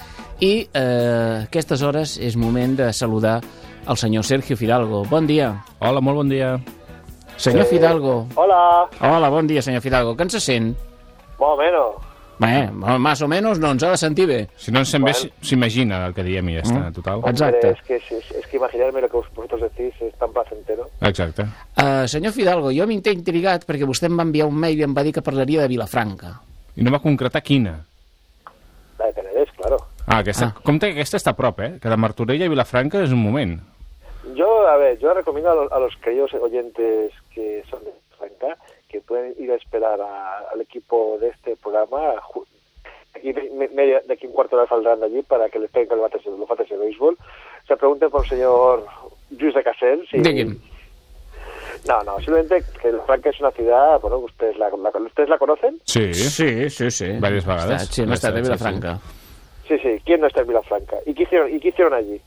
Speaker 1: I eh, aquestes hores és moment de saludar el senyor Sergio Fidalgo. Bon dia.
Speaker 2: Hola, molt bon dia.
Speaker 1: Senyor Fidalgo.
Speaker 10: Hola,
Speaker 1: Hola, bon dia, senyor Fidalgo. Que ens se sent?
Speaker 10: más o menos.
Speaker 1: Bé, más o menos no ens ha de sentir bé.
Speaker 2: Si no ens sent bé, s'imagina el que diem i ja està, total.
Speaker 1: Exacte.
Speaker 10: Es que, es, es- que imaginarme lo que vos- vosotros decís es tan placentero.
Speaker 2: Exacte.
Speaker 1: Uh, senyor Fidalgo, jo m'he intrigat perquè vostè em va enviar un mail i em va dir que parlaria de Vilafranca.
Speaker 2: I no va concretar quina.
Speaker 10: La de Penedès, claro.
Speaker 2: Ah, aquesta,
Speaker 1: Ah.
Speaker 2: compte que aquesta està a prop, eh? Que de Martorell a Vilafranca és un moment.
Speaker 10: Yo, a ver, yo recomiendo a los, a los queridos oyentes que son de que pueden ir a esperar a- al equipo de este programa. Aquí me- me- media- de aquí un cuarto de hora saldrán de allí para que les peguen los bates, los bates de béisbol. Se pregunten por el señor Lluís de Casel. Si,
Speaker 1: Digui'm.
Speaker 10: No, no, simplemente que Franca es una ciudad, bueno, ustedes la, la- ¿ustedes la conocen?
Speaker 2: Sí.
Speaker 1: Sí, sí, sí.
Speaker 2: Vegades.
Speaker 1: Estat, sí, a
Speaker 2: Sí, sí,
Speaker 1: Vilafranca.
Speaker 10: Sí, sí, ¿quién no está en Vilafranca? ¿Y qué hicieron, y qué hicieron allí?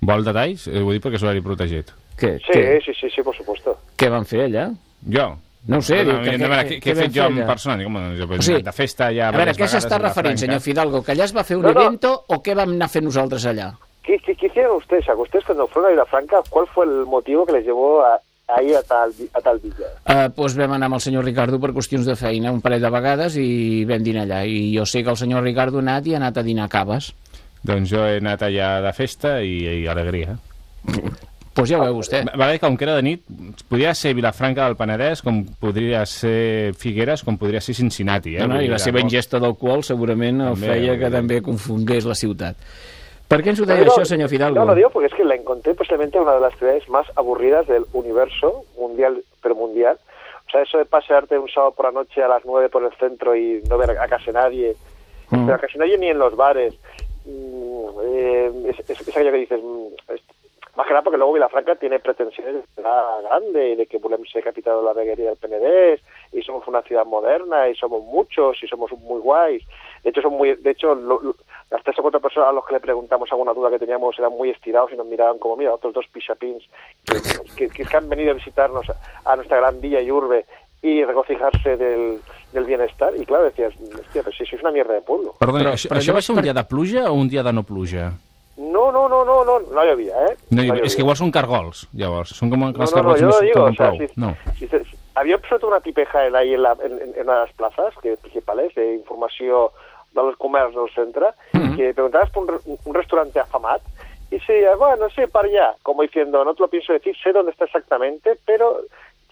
Speaker 2: Vol detalls? Eh, vull dir perquè és horari protegit.
Speaker 1: Què,
Speaker 10: Sí,
Speaker 1: què,
Speaker 10: sí, sí, sí, por supuesto.
Speaker 1: què van fer allà?
Speaker 2: Jo?
Speaker 1: No ho sé,
Speaker 2: No,
Speaker 1: diu, que-
Speaker 2: veure,
Speaker 1: que-
Speaker 2: què, he fet jo en persona? Home, jo,
Speaker 1: O sigui,
Speaker 2: de festa ja...
Speaker 1: A veure, què s'està referint, senyor. Fidalgo? Que allà es va fer un
Speaker 10: No, no.
Speaker 1: evento o què vam anar a fer nosaltres allà?
Speaker 10: ¿Qué, qué, qué hicieron ustedes? Ustedes cuando fueron a Vilafranca, ¿cuál fue el motivo que les llevó a, a ir a tal, a tal villa?
Speaker 1: Uh, doncs vam anar amb el senyor Ricardo per qüestions de feina un parell de vegades i vam dinar allà. I jo sé que el senyor Ricardo ha anat i ha anat a dinar a Caves.
Speaker 2: Doncs jo he anat allà de festa i, i alegria.
Speaker 1: Doncs pues ja ho veu vostè.
Speaker 2: Va dir que com que era de nit, podia ser Vilafranca del Penedès, com podria ser Figueres, com podria ser Cincinnati. Eh?
Speaker 1: No, no, I la seva ingesta d'alcohol segurament el
Speaker 2: També,
Speaker 1: feia que també confongués la ciutat. Per què ens ho deia
Speaker 10: No, no,
Speaker 1: això, senyor Fidalgo?
Speaker 10: No, lo digo porque es que la encontré posiblemente una de las ciudades más aburridas del universo mundial, pero mundial. O sea, eso de pasearte un sábado por la noche a las nueve por el centro y no ver a, casi nadie,
Speaker 1: Mm.
Speaker 10: pero a casi nadie ni en los bares. Mm, eh, es, es- es aquello que dices, mm, más que nada porque luego Vilafranca tiene pretensiones de ciudad grande y de que volvemos ser capital de la veguería del Penedés y somos una ciudad moderna y somos muchos y somos muy guays. De hecho, son muy, de hecho, lo- lo- las tres o cuatro personas a los que le preguntamos alguna duda que teníamos eran muy estirados y nos miraban como, mira, otros dos pichapins que, que, que han venido a visitarnos a, a nuestra gran villa y urbe y regocijarse del, del bienestar. Y claro, decías, hostia, pero si sois una mierda de pueblo.
Speaker 2: Perdona,
Speaker 1: Però-
Speaker 2: això,
Speaker 1: però
Speaker 2: això va ser un
Speaker 1: per-
Speaker 2: dia de pluja o un dia de no pluja?
Speaker 10: No, no, no, no, no, no llovía, ¿eh?
Speaker 2: No,
Speaker 10: No
Speaker 2: és
Speaker 10: llovía.
Speaker 2: que igual són cargols, llavors. Són com
Speaker 10: No,
Speaker 2: els
Speaker 10: no, no,
Speaker 2: cargols
Speaker 10: yo
Speaker 2: més
Speaker 10: lo digo,
Speaker 2: que
Speaker 10: o sea, si,
Speaker 2: No.
Speaker 10: si se- si- había una tipeja en ahí en, la, en, en, las plazas que, principales de información de los comercios del centro, que preguntabas por un, un restaurante afamat y se decía, bueno, sí, para allá, como diciendo, no te lo pienso decir, sé dónde está exactamente, pero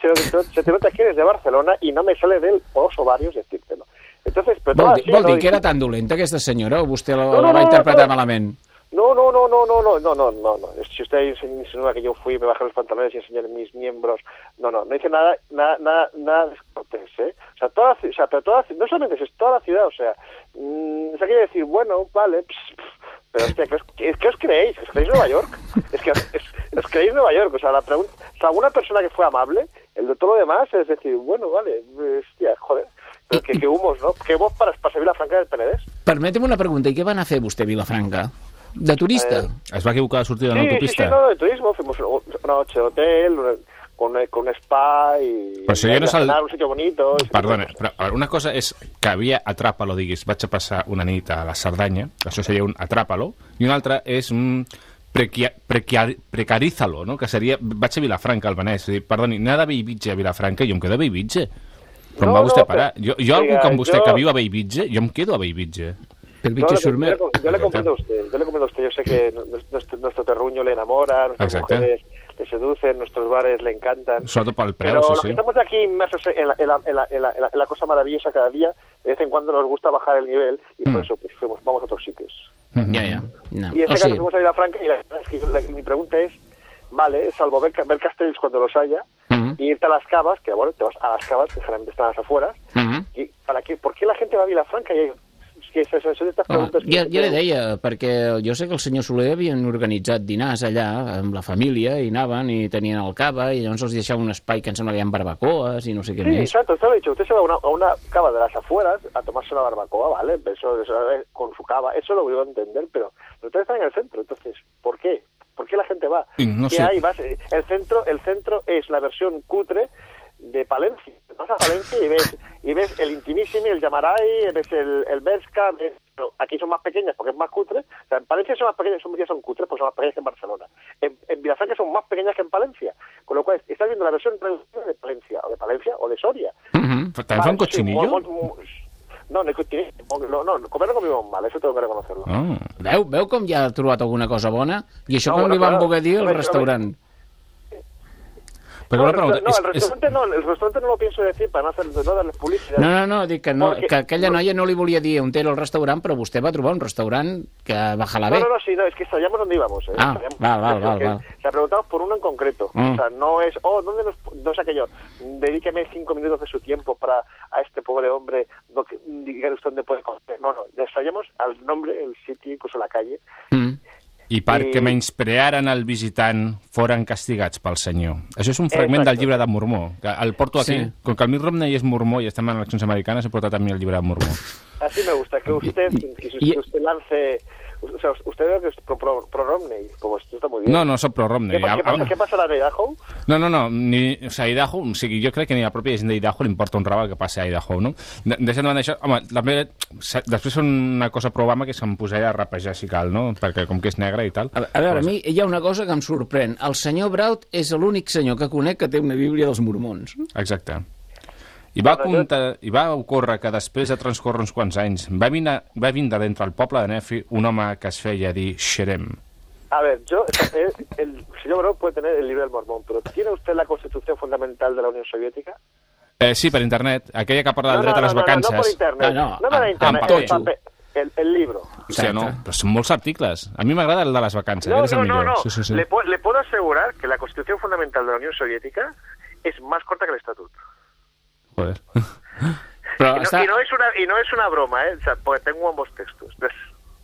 Speaker 10: se, se- te nota que eres de Barcelona y no me sale del los ovarios decírtelo. Entonces, pero
Speaker 1: Vol, dir,
Speaker 10: así,
Speaker 1: vol
Speaker 10: ¿no?
Speaker 1: dir que era tan dolenta aquesta senyora o vostè la,
Speaker 10: No, no,
Speaker 1: la va
Speaker 10: no,
Speaker 1: interpretar
Speaker 10: no.
Speaker 1: malament?
Speaker 10: No, no, no, no, no, no, no, no, no, no. Si usted insinúa que yo fui, me bajé los pantalones y enseñé mis miembros, no, no, no hice nada, nada, nada, nada descortés, ¿eh? O sea, toda, o sea, pero toda, no solamente es toda la ciudad, o sea, mm, o sea, quiere decir, bueno, vale, ps, ps, pero hostia, ¿qué os, qué, qué os creéis? ¿Os creéis Nueva York? Es que es- os creéis Nueva York, o sea, la pregunta, o sea, alguna persona que fue amable, el de todo lo demás es decir, bueno, vale, hostia, joder, pero que, que humos, ¿no? Que humos para, para servir la franca del Penedès.
Speaker 1: Permetem una pregunta, i què van a fer vostè a Vilafranca? De turista?
Speaker 10: Eh,
Speaker 2: Es va equivocar de sortida en
Speaker 10: Sí, sí,
Speaker 2: l'autopista.
Speaker 10: sí, no, de turismo, fuimos una noche de hotel, una- con, con un spa y...
Speaker 2: Però això ja no és el-
Speaker 10: un sitio bonito... de
Speaker 2: Perdona,
Speaker 10: cosas.
Speaker 2: però a una cosa és que havia atràpalo, diguis, vaig a passar una nit a la Cerdanya, això seria un atràpalo, i una altra és un prequia, prequia, precarízalo, no? que seria, vaig a Vilafranca, al Benès, és a dir, perdoni, anar de Bellvitge a Vilafranca, jo em quedo a Bellvitge. Però em
Speaker 10: No,
Speaker 2: va vostè
Speaker 10: no,
Speaker 2: parar.
Speaker 10: però-
Speaker 2: Jo, jo algú com vostè
Speaker 10: jo-
Speaker 2: que viu a Bellvitge, jo em quedo a Bellvitge.
Speaker 10: No,
Speaker 1: Vitge
Speaker 10: le-
Speaker 1: Surmer.
Speaker 10: yo, le- yo le comprendo a usted, yo le comprendo a usted. Yo sé que nuestro, nuestro terruño le enamora, nuestras
Speaker 2: Exacto.
Speaker 10: mujeres le seducen, nuestros bares le encantan.
Speaker 2: Sobretot pel preu,
Speaker 10: Pero
Speaker 2: sí,
Speaker 10: los
Speaker 2: sí.
Speaker 10: que estamos aquí inmersos en la, en, la, en, la, en, la, en la- en la cosa maravillosa cada día, de vez en cuando nos gusta bajar el nivel y por
Speaker 2: Mm.
Speaker 10: eso pues, fuimos, vamos a otros sitios.
Speaker 1: Ja, ja. No.
Speaker 10: Y en este caso
Speaker 1: sigui,
Speaker 10: fuimos a Vilafranca y la verdad es que yo- la- mi pregunta es, vale, salvo ver, ver castells cuando los haya,
Speaker 1: Mhm.
Speaker 10: y irte a las cavas, que bueno, te vas a las cavas, que generalmente están las afueras, y para qué, ¿por qué la gente va a Vilafranca? Y, es que son estas
Speaker 1: Ah,
Speaker 10: preguntas que-
Speaker 1: ja, ja li deia, perquè jo sé que el senyor Soler havien organitzat dinars allà amb la família i anaven i tenien el cava i llavors els deixaven un espai que em sembla que hi ha barbacoes i no sé què
Speaker 10: Sí,
Speaker 1: més.
Speaker 10: exacto, usted lo ha dicho. Usted se va a una, a una cava de las afueras a tomarse una barbacoa, ¿vale? Eso, eso, eh, con su cava, eso lo voy a entender, pero ustedes están en el centro, entonces, ¿por qué? ¿Por qué la gente va?
Speaker 2: Y no
Speaker 10: ¿Qué
Speaker 2: sé.
Speaker 10: hay? Vas- eh, El centro, el centro es la versión cutre de Palencia. Vas a Palencia y ves, y ves el Intimissimi, el Yamaray, ves el, el Bershka, ves- aquí son más pequeñas porque es más cutre. O sea, en Palencia son más pequeñas, son, son cutres porque son más pequeñas que en Barcelona. En, en Vilafranca son más pequeñas que en Palencia. Con lo cual, estás viendo la versión reducida de Palencia, o de Palencia, o de Soria.
Speaker 1: Mhm.
Speaker 2: També fa un
Speaker 10: Vale, sí,
Speaker 2: cochinillo?
Speaker 10: molt, molt, molt- no, no, no, no, comer no comimos mal, eso tengo que reconocerlo.
Speaker 2: Ah.
Speaker 1: Veu, veu com ja ha trobat alguna cosa bona? I això
Speaker 10: No,
Speaker 1: com
Speaker 10: bueno,
Speaker 1: li van voler dir al restaurant?
Speaker 2: Però
Speaker 10: no,
Speaker 2: una
Speaker 10: el,
Speaker 2: pregunta,
Speaker 10: no,
Speaker 2: és-
Speaker 10: el restaurante no, el restaurante no lo pienso decir para no, hacer, no darles publicidad.
Speaker 1: No, no, no, dic que, no,
Speaker 10: Porque-
Speaker 1: que aquella noia no li volia dir on era el restaurant, però vostè va trobar un restaurant que baja la
Speaker 10: No,
Speaker 1: bé.
Speaker 10: no, no, sí, no, es que sabíamos dónde íbamos. ¿eh?
Speaker 1: Ah,
Speaker 10: Sabíamos-
Speaker 1: val, val,
Speaker 10: es
Speaker 1: val,
Speaker 10: que
Speaker 1: val.
Speaker 10: O sea, preguntamos por uno en concreto.
Speaker 1: Mm.
Speaker 10: O sea, no es, oh, ¿dónde nos, no es aquello? Dedíqueme cinco minutos de su tiempo para a este pobre hombre, no, que- dígale usted dónde puede comer. No, no, ya sabíamos al nombre, el sitio, incluso la calle.
Speaker 1: Mm.
Speaker 2: I perquè
Speaker 10: I-
Speaker 2: menysprearen el visitant foren castigats pel senyor. Això és un fragment
Speaker 10: Exacte.
Speaker 2: del llibre de Mormó. Que el porto aquí.
Speaker 1: Sí.
Speaker 2: Com que el Mitt Romney és mormó i estem en eleccions americanes, he portat a mi el llibre de Mormó.
Speaker 10: Así me gusta, que usted,
Speaker 1: y-
Speaker 10: que usted lance... O sea, usted ve que es pro, pro, pro Romney, como esto está muy bien.
Speaker 2: No, no soc pro Romney.
Speaker 10: ¿Qué, pa- qué
Speaker 2: A- a-
Speaker 10: pasa, ¿Qué pasa la de Idaho?
Speaker 2: No, no, no, ni, o sigui, Idaho, o sigui, jo crec que ni a la pròpia gent d'Idaho li importa un raba el que passi a Idaho, no? De, deixant de banda això, home, també, després una cosa pro Obama que em posaré a rapejar si cal, no? Perquè com que és negre i tal.
Speaker 1: A, a veure, a mi hi ha una cosa que em sorprèn. El senyor Braut és l'únic senyor que conec que té una bíblia dels mormons.
Speaker 2: Exacte. I va, comptar, I va ocórrer que després de transcórrer uns quants anys va vindre, va vindre d'entre el poble de Nefi un home que es feia dir Xerem.
Speaker 10: A ver, yo, eh, el señor Brown puede tener el libro del mormón, pero ¿tiene usted la constitución fundamental de la Unión Soviética?
Speaker 2: Eh, sí, per internet. Aquella que parla del dret a les
Speaker 10: no,
Speaker 2: vacances.
Speaker 10: No, por internet.
Speaker 1: No, no,
Speaker 10: no
Speaker 1: en-
Speaker 10: internet.
Speaker 2: en
Speaker 10: el,
Speaker 2: paper.
Speaker 10: el, el libro.
Speaker 2: O sigui, no, però són molts articles. A mi m'agrada el de les vacances.
Speaker 10: No,
Speaker 2: és el
Speaker 10: no, no,
Speaker 2: millor.
Speaker 10: no.
Speaker 2: Sí, sí, sí.
Speaker 10: Le, le puedo asegurar que la constitución fundamental de la Unión Soviética es más corta que el estatuto.
Speaker 2: Joder.
Speaker 1: Però
Speaker 10: Y no,
Speaker 1: està...
Speaker 10: y no es una y no es una broma, ¿eh? Porque tengo ambos textos.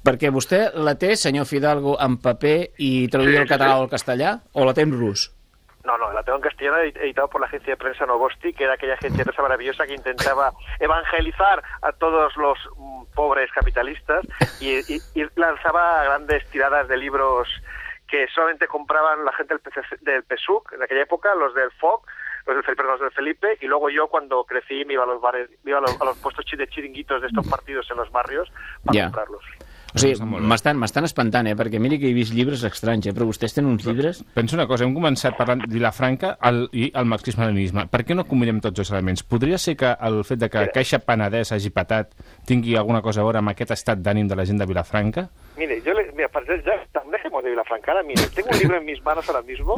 Speaker 1: Perquè vostè la té, senyor Fidalgo, en paper i traduïda
Speaker 10: Sí,
Speaker 1: al català
Speaker 10: sí.
Speaker 1: o al castellà, o la té en rus?
Speaker 10: No, no, la tengo en castellano edit- editado por la agencia de prensa Novosti, que era aquella agencia de prensa maravillosa que intentaba evangelizar a todos los mm, pobres capitalistas y, y- y lanzaba grandes tiradas de libros que solamente compraban la gente del, PC del PSUC en aquella época, los del FOC, los del, Felipe, los del Felipe, y luego yo cuando crecí me iba a los bares, me iba a los, a los puestos de chiringuitos de estos partidos en los barrios para
Speaker 1: Ya.
Speaker 10: comprarlos.
Speaker 1: O sigui, m'estan m'estan espantant, eh? Perquè miri que he vist llibres estranys, eh? Però vostès tenen uns llibres...
Speaker 2: Penso una cosa, hem començat parlant de Vilafranca el, i el marxisme-leninisme. Per què no combinem tots els elements? Podria ser que el fet de que Caixa Penedès hagi patat tingui alguna cosa a veure amb aquest estat d'ànim de la gent de Vilafranca?
Speaker 10: Mire, yo le, mira, para- ya, dejemos de Vilafrancana, mire, tengo un libro en mis manos ahora mismo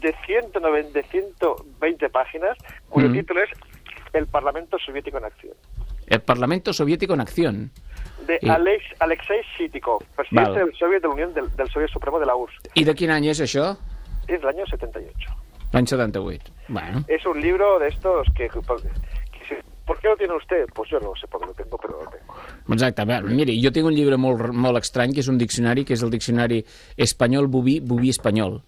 Speaker 10: de 190, de 120 páginas, cuyo
Speaker 1: Mm.
Speaker 10: título es El Parlamento Soviético en Acción,
Speaker 1: El Parlamento Soviético en Acción.
Speaker 10: de
Speaker 1: Sí.
Speaker 10: Alex, Alexei Shitikov, presidente
Speaker 1: Val.
Speaker 10: del Soviet de la Unión del, del Soviet Supremo de la URSS.
Speaker 1: I de quin any és això?
Speaker 10: Es del año 78.
Speaker 1: L'any 78. Bueno,
Speaker 10: Es un libro de estos que... ¿Por qué lo tiene usted? Pues yo no sé por qué lo tengo, pero lo tengo.
Speaker 1: exacte. Veure, miri, jo tinc un llibre molt, molt estrany, que és un diccionari, que és el diccionari espanyol boví, boví espanyol.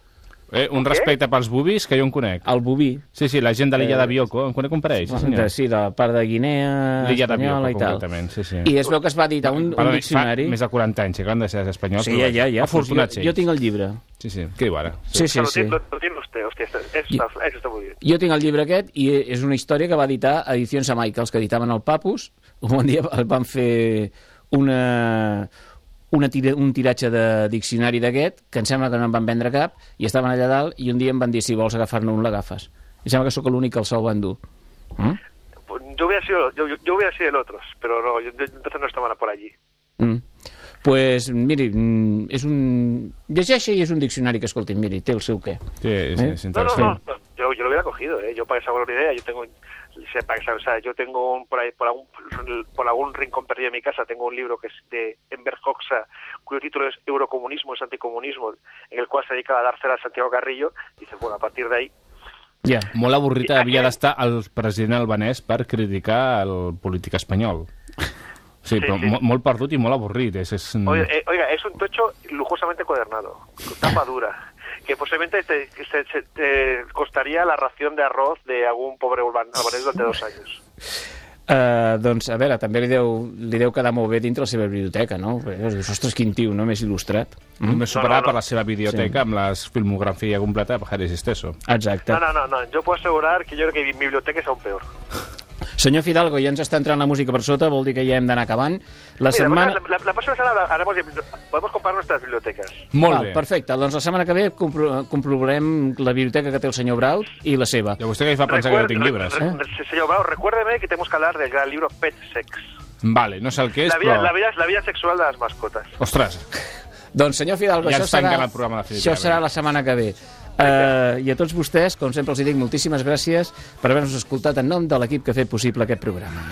Speaker 2: Eh, un respecte pels bubis que jo en conec.
Speaker 1: El boví,
Speaker 2: Sí, sí, la gent de l'illa
Speaker 1: Eh,
Speaker 2: de Bioko, en conec un parell, sí
Speaker 1: de,
Speaker 2: senyor.
Speaker 1: sí, de la part de Guinea
Speaker 2: L'illa de Bioko,
Speaker 1: i tal.
Speaker 2: concretament, sí, sí.
Speaker 1: I es veu que es va editar un, un
Speaker 2: Perdoni,
Speaker 1: diccionari...
Speaker 2: Fa més de 40 anys, que han de ser espanyols.
Speaker 1: Sí, ja, ja, ja.
Speaker 2: Afortunats
Speaker 1: jo, jo tinc el llibre.
Speaker 2: Sí, sí, què diu ara?
Speaker 1: Sí, sí, sí.
Speaker 10: lo, lo- lo tiene usted, hostia, esto, eso, está, eso está muy bien.
Speaker 1: Jo tinc el llibre aquest i és una història que va editar Edicions Amaica, els que editaven el Papus. Un dia el van fer una, una tira, un tiratge de diccionari d'aquest, que em sembla que no en van vendre cap, i estaven allà dalt, i un dia em van dir si vols agafar-ne un, l'agafes. I sembla que sóc l'únic que el sol va endur. Mm?
Speaker 10: Pues Yo hubiera sido, yo, yo- hubiera sido el otro, pero no, yo- yo- entonces no estaban por allí.
Speaker 1: Mm. pues, miri, mm, és un... Llegeixi i és un diccionari que, escolti, miri, té el seu què.
Speaker 2: Sí, és,
Speaker 1: Eh?
Speaker 2: és
Speaker 10: No, no,
Speaker 2: interessant.
Speaker 10: no, no, yo, yo lo hubiera cogido, ¿eh? Yo para que se haga una idea, yo tengo, sepa que, o sea, yo tengo un, por ahí, por algún, por algún rincón perdido de mi casa, tengo un libro que es de Enver Hoxha, cuyo título es Eurocomunismo es anticomunismo, en el cual se dedica a dársela a Santiago Carrillo, y dice, bueno, a partir de ahí,
Speaker 1: Ja.
Speaker 2: Molt avorrit havia d'estar el president albanès per criticar el polític espanyol. Sí,
Speaker 10: Sí,
Speaker 2: però
Speaker 10: sí.
Speaker 2: mo- molt perdut i molt avorrit. És, és...
Speaker 10: oiga, eh, oiga, es un tocho lujosamente cuadernado, con tapa dura, que posiblemente te, que se- se- te costaría la ración de arroz de algún pobre albanés durante dos años.
Speaker 1: Uh, doncs, a veure, també li deu, li deu quedar molt bé dintre la seva biblioteca, no? Dius, ostres, quin tio, no? Més il·lustrat.
Speaker 2: Mm? Només superat
Speaker 10: No, no, no.
Speaker 2: per la seva biblioteca
Speaker 1: Sí.
Speaker 2: amb la filmografia completa de Pajares Esteso.
Speaker 1: Exacte.
Speaker 10: No, no, no, no, yo puedo asegurar que yo creo que mi biblioteca es aún peor.
Speaker 1: Senyor Fidalgo, ja ens està entrant la música per sota, vol dir que ja hem d'anar acabant. La
Speaker 10: Mira,
Speaker 1: setmana...
Speaker 10: la, la, la próxima semana haremos, podemos comparar nuestras bibliotecas.
Speaker 2: Molt
Speaker 1: Val,
Speaker 2: bé.
Speaker 1: Perfecte, doncs la setmana que ve compro comprovarem la biblioteca que té el senyor Braut i la seva.
Speaker 2: I a vostè que li fa pensar que jo
Speaker 10: Recuer-
Speaker 2: tinc llibres,
Speaker 10: re-
Speaker 2: eh?
Speaker 10: re- Señor Bravo, recuérdeme que tenemos que hablar del gran libro Pet Sex.
Speaker 2: Vale, no sé el que és,
Speaker 10: La vida,
Speaker 2: però...
Speaker 10: la, vida, la vida sexual de las mascotas.
Speaker 2: Ostres,
Speaker 1: Doncs, senyor Fidalgo,
Speaker 2: Ja
Speaker 1: això, serà,
Speaker 2: el programa
Speaker 1: això serà la setmana que ve. Uh, I a tots vostès, com sempre els dic, moltíssimes gràcies per haver-nos escoltat en nom de l'equip que ha fet possible aquest programa.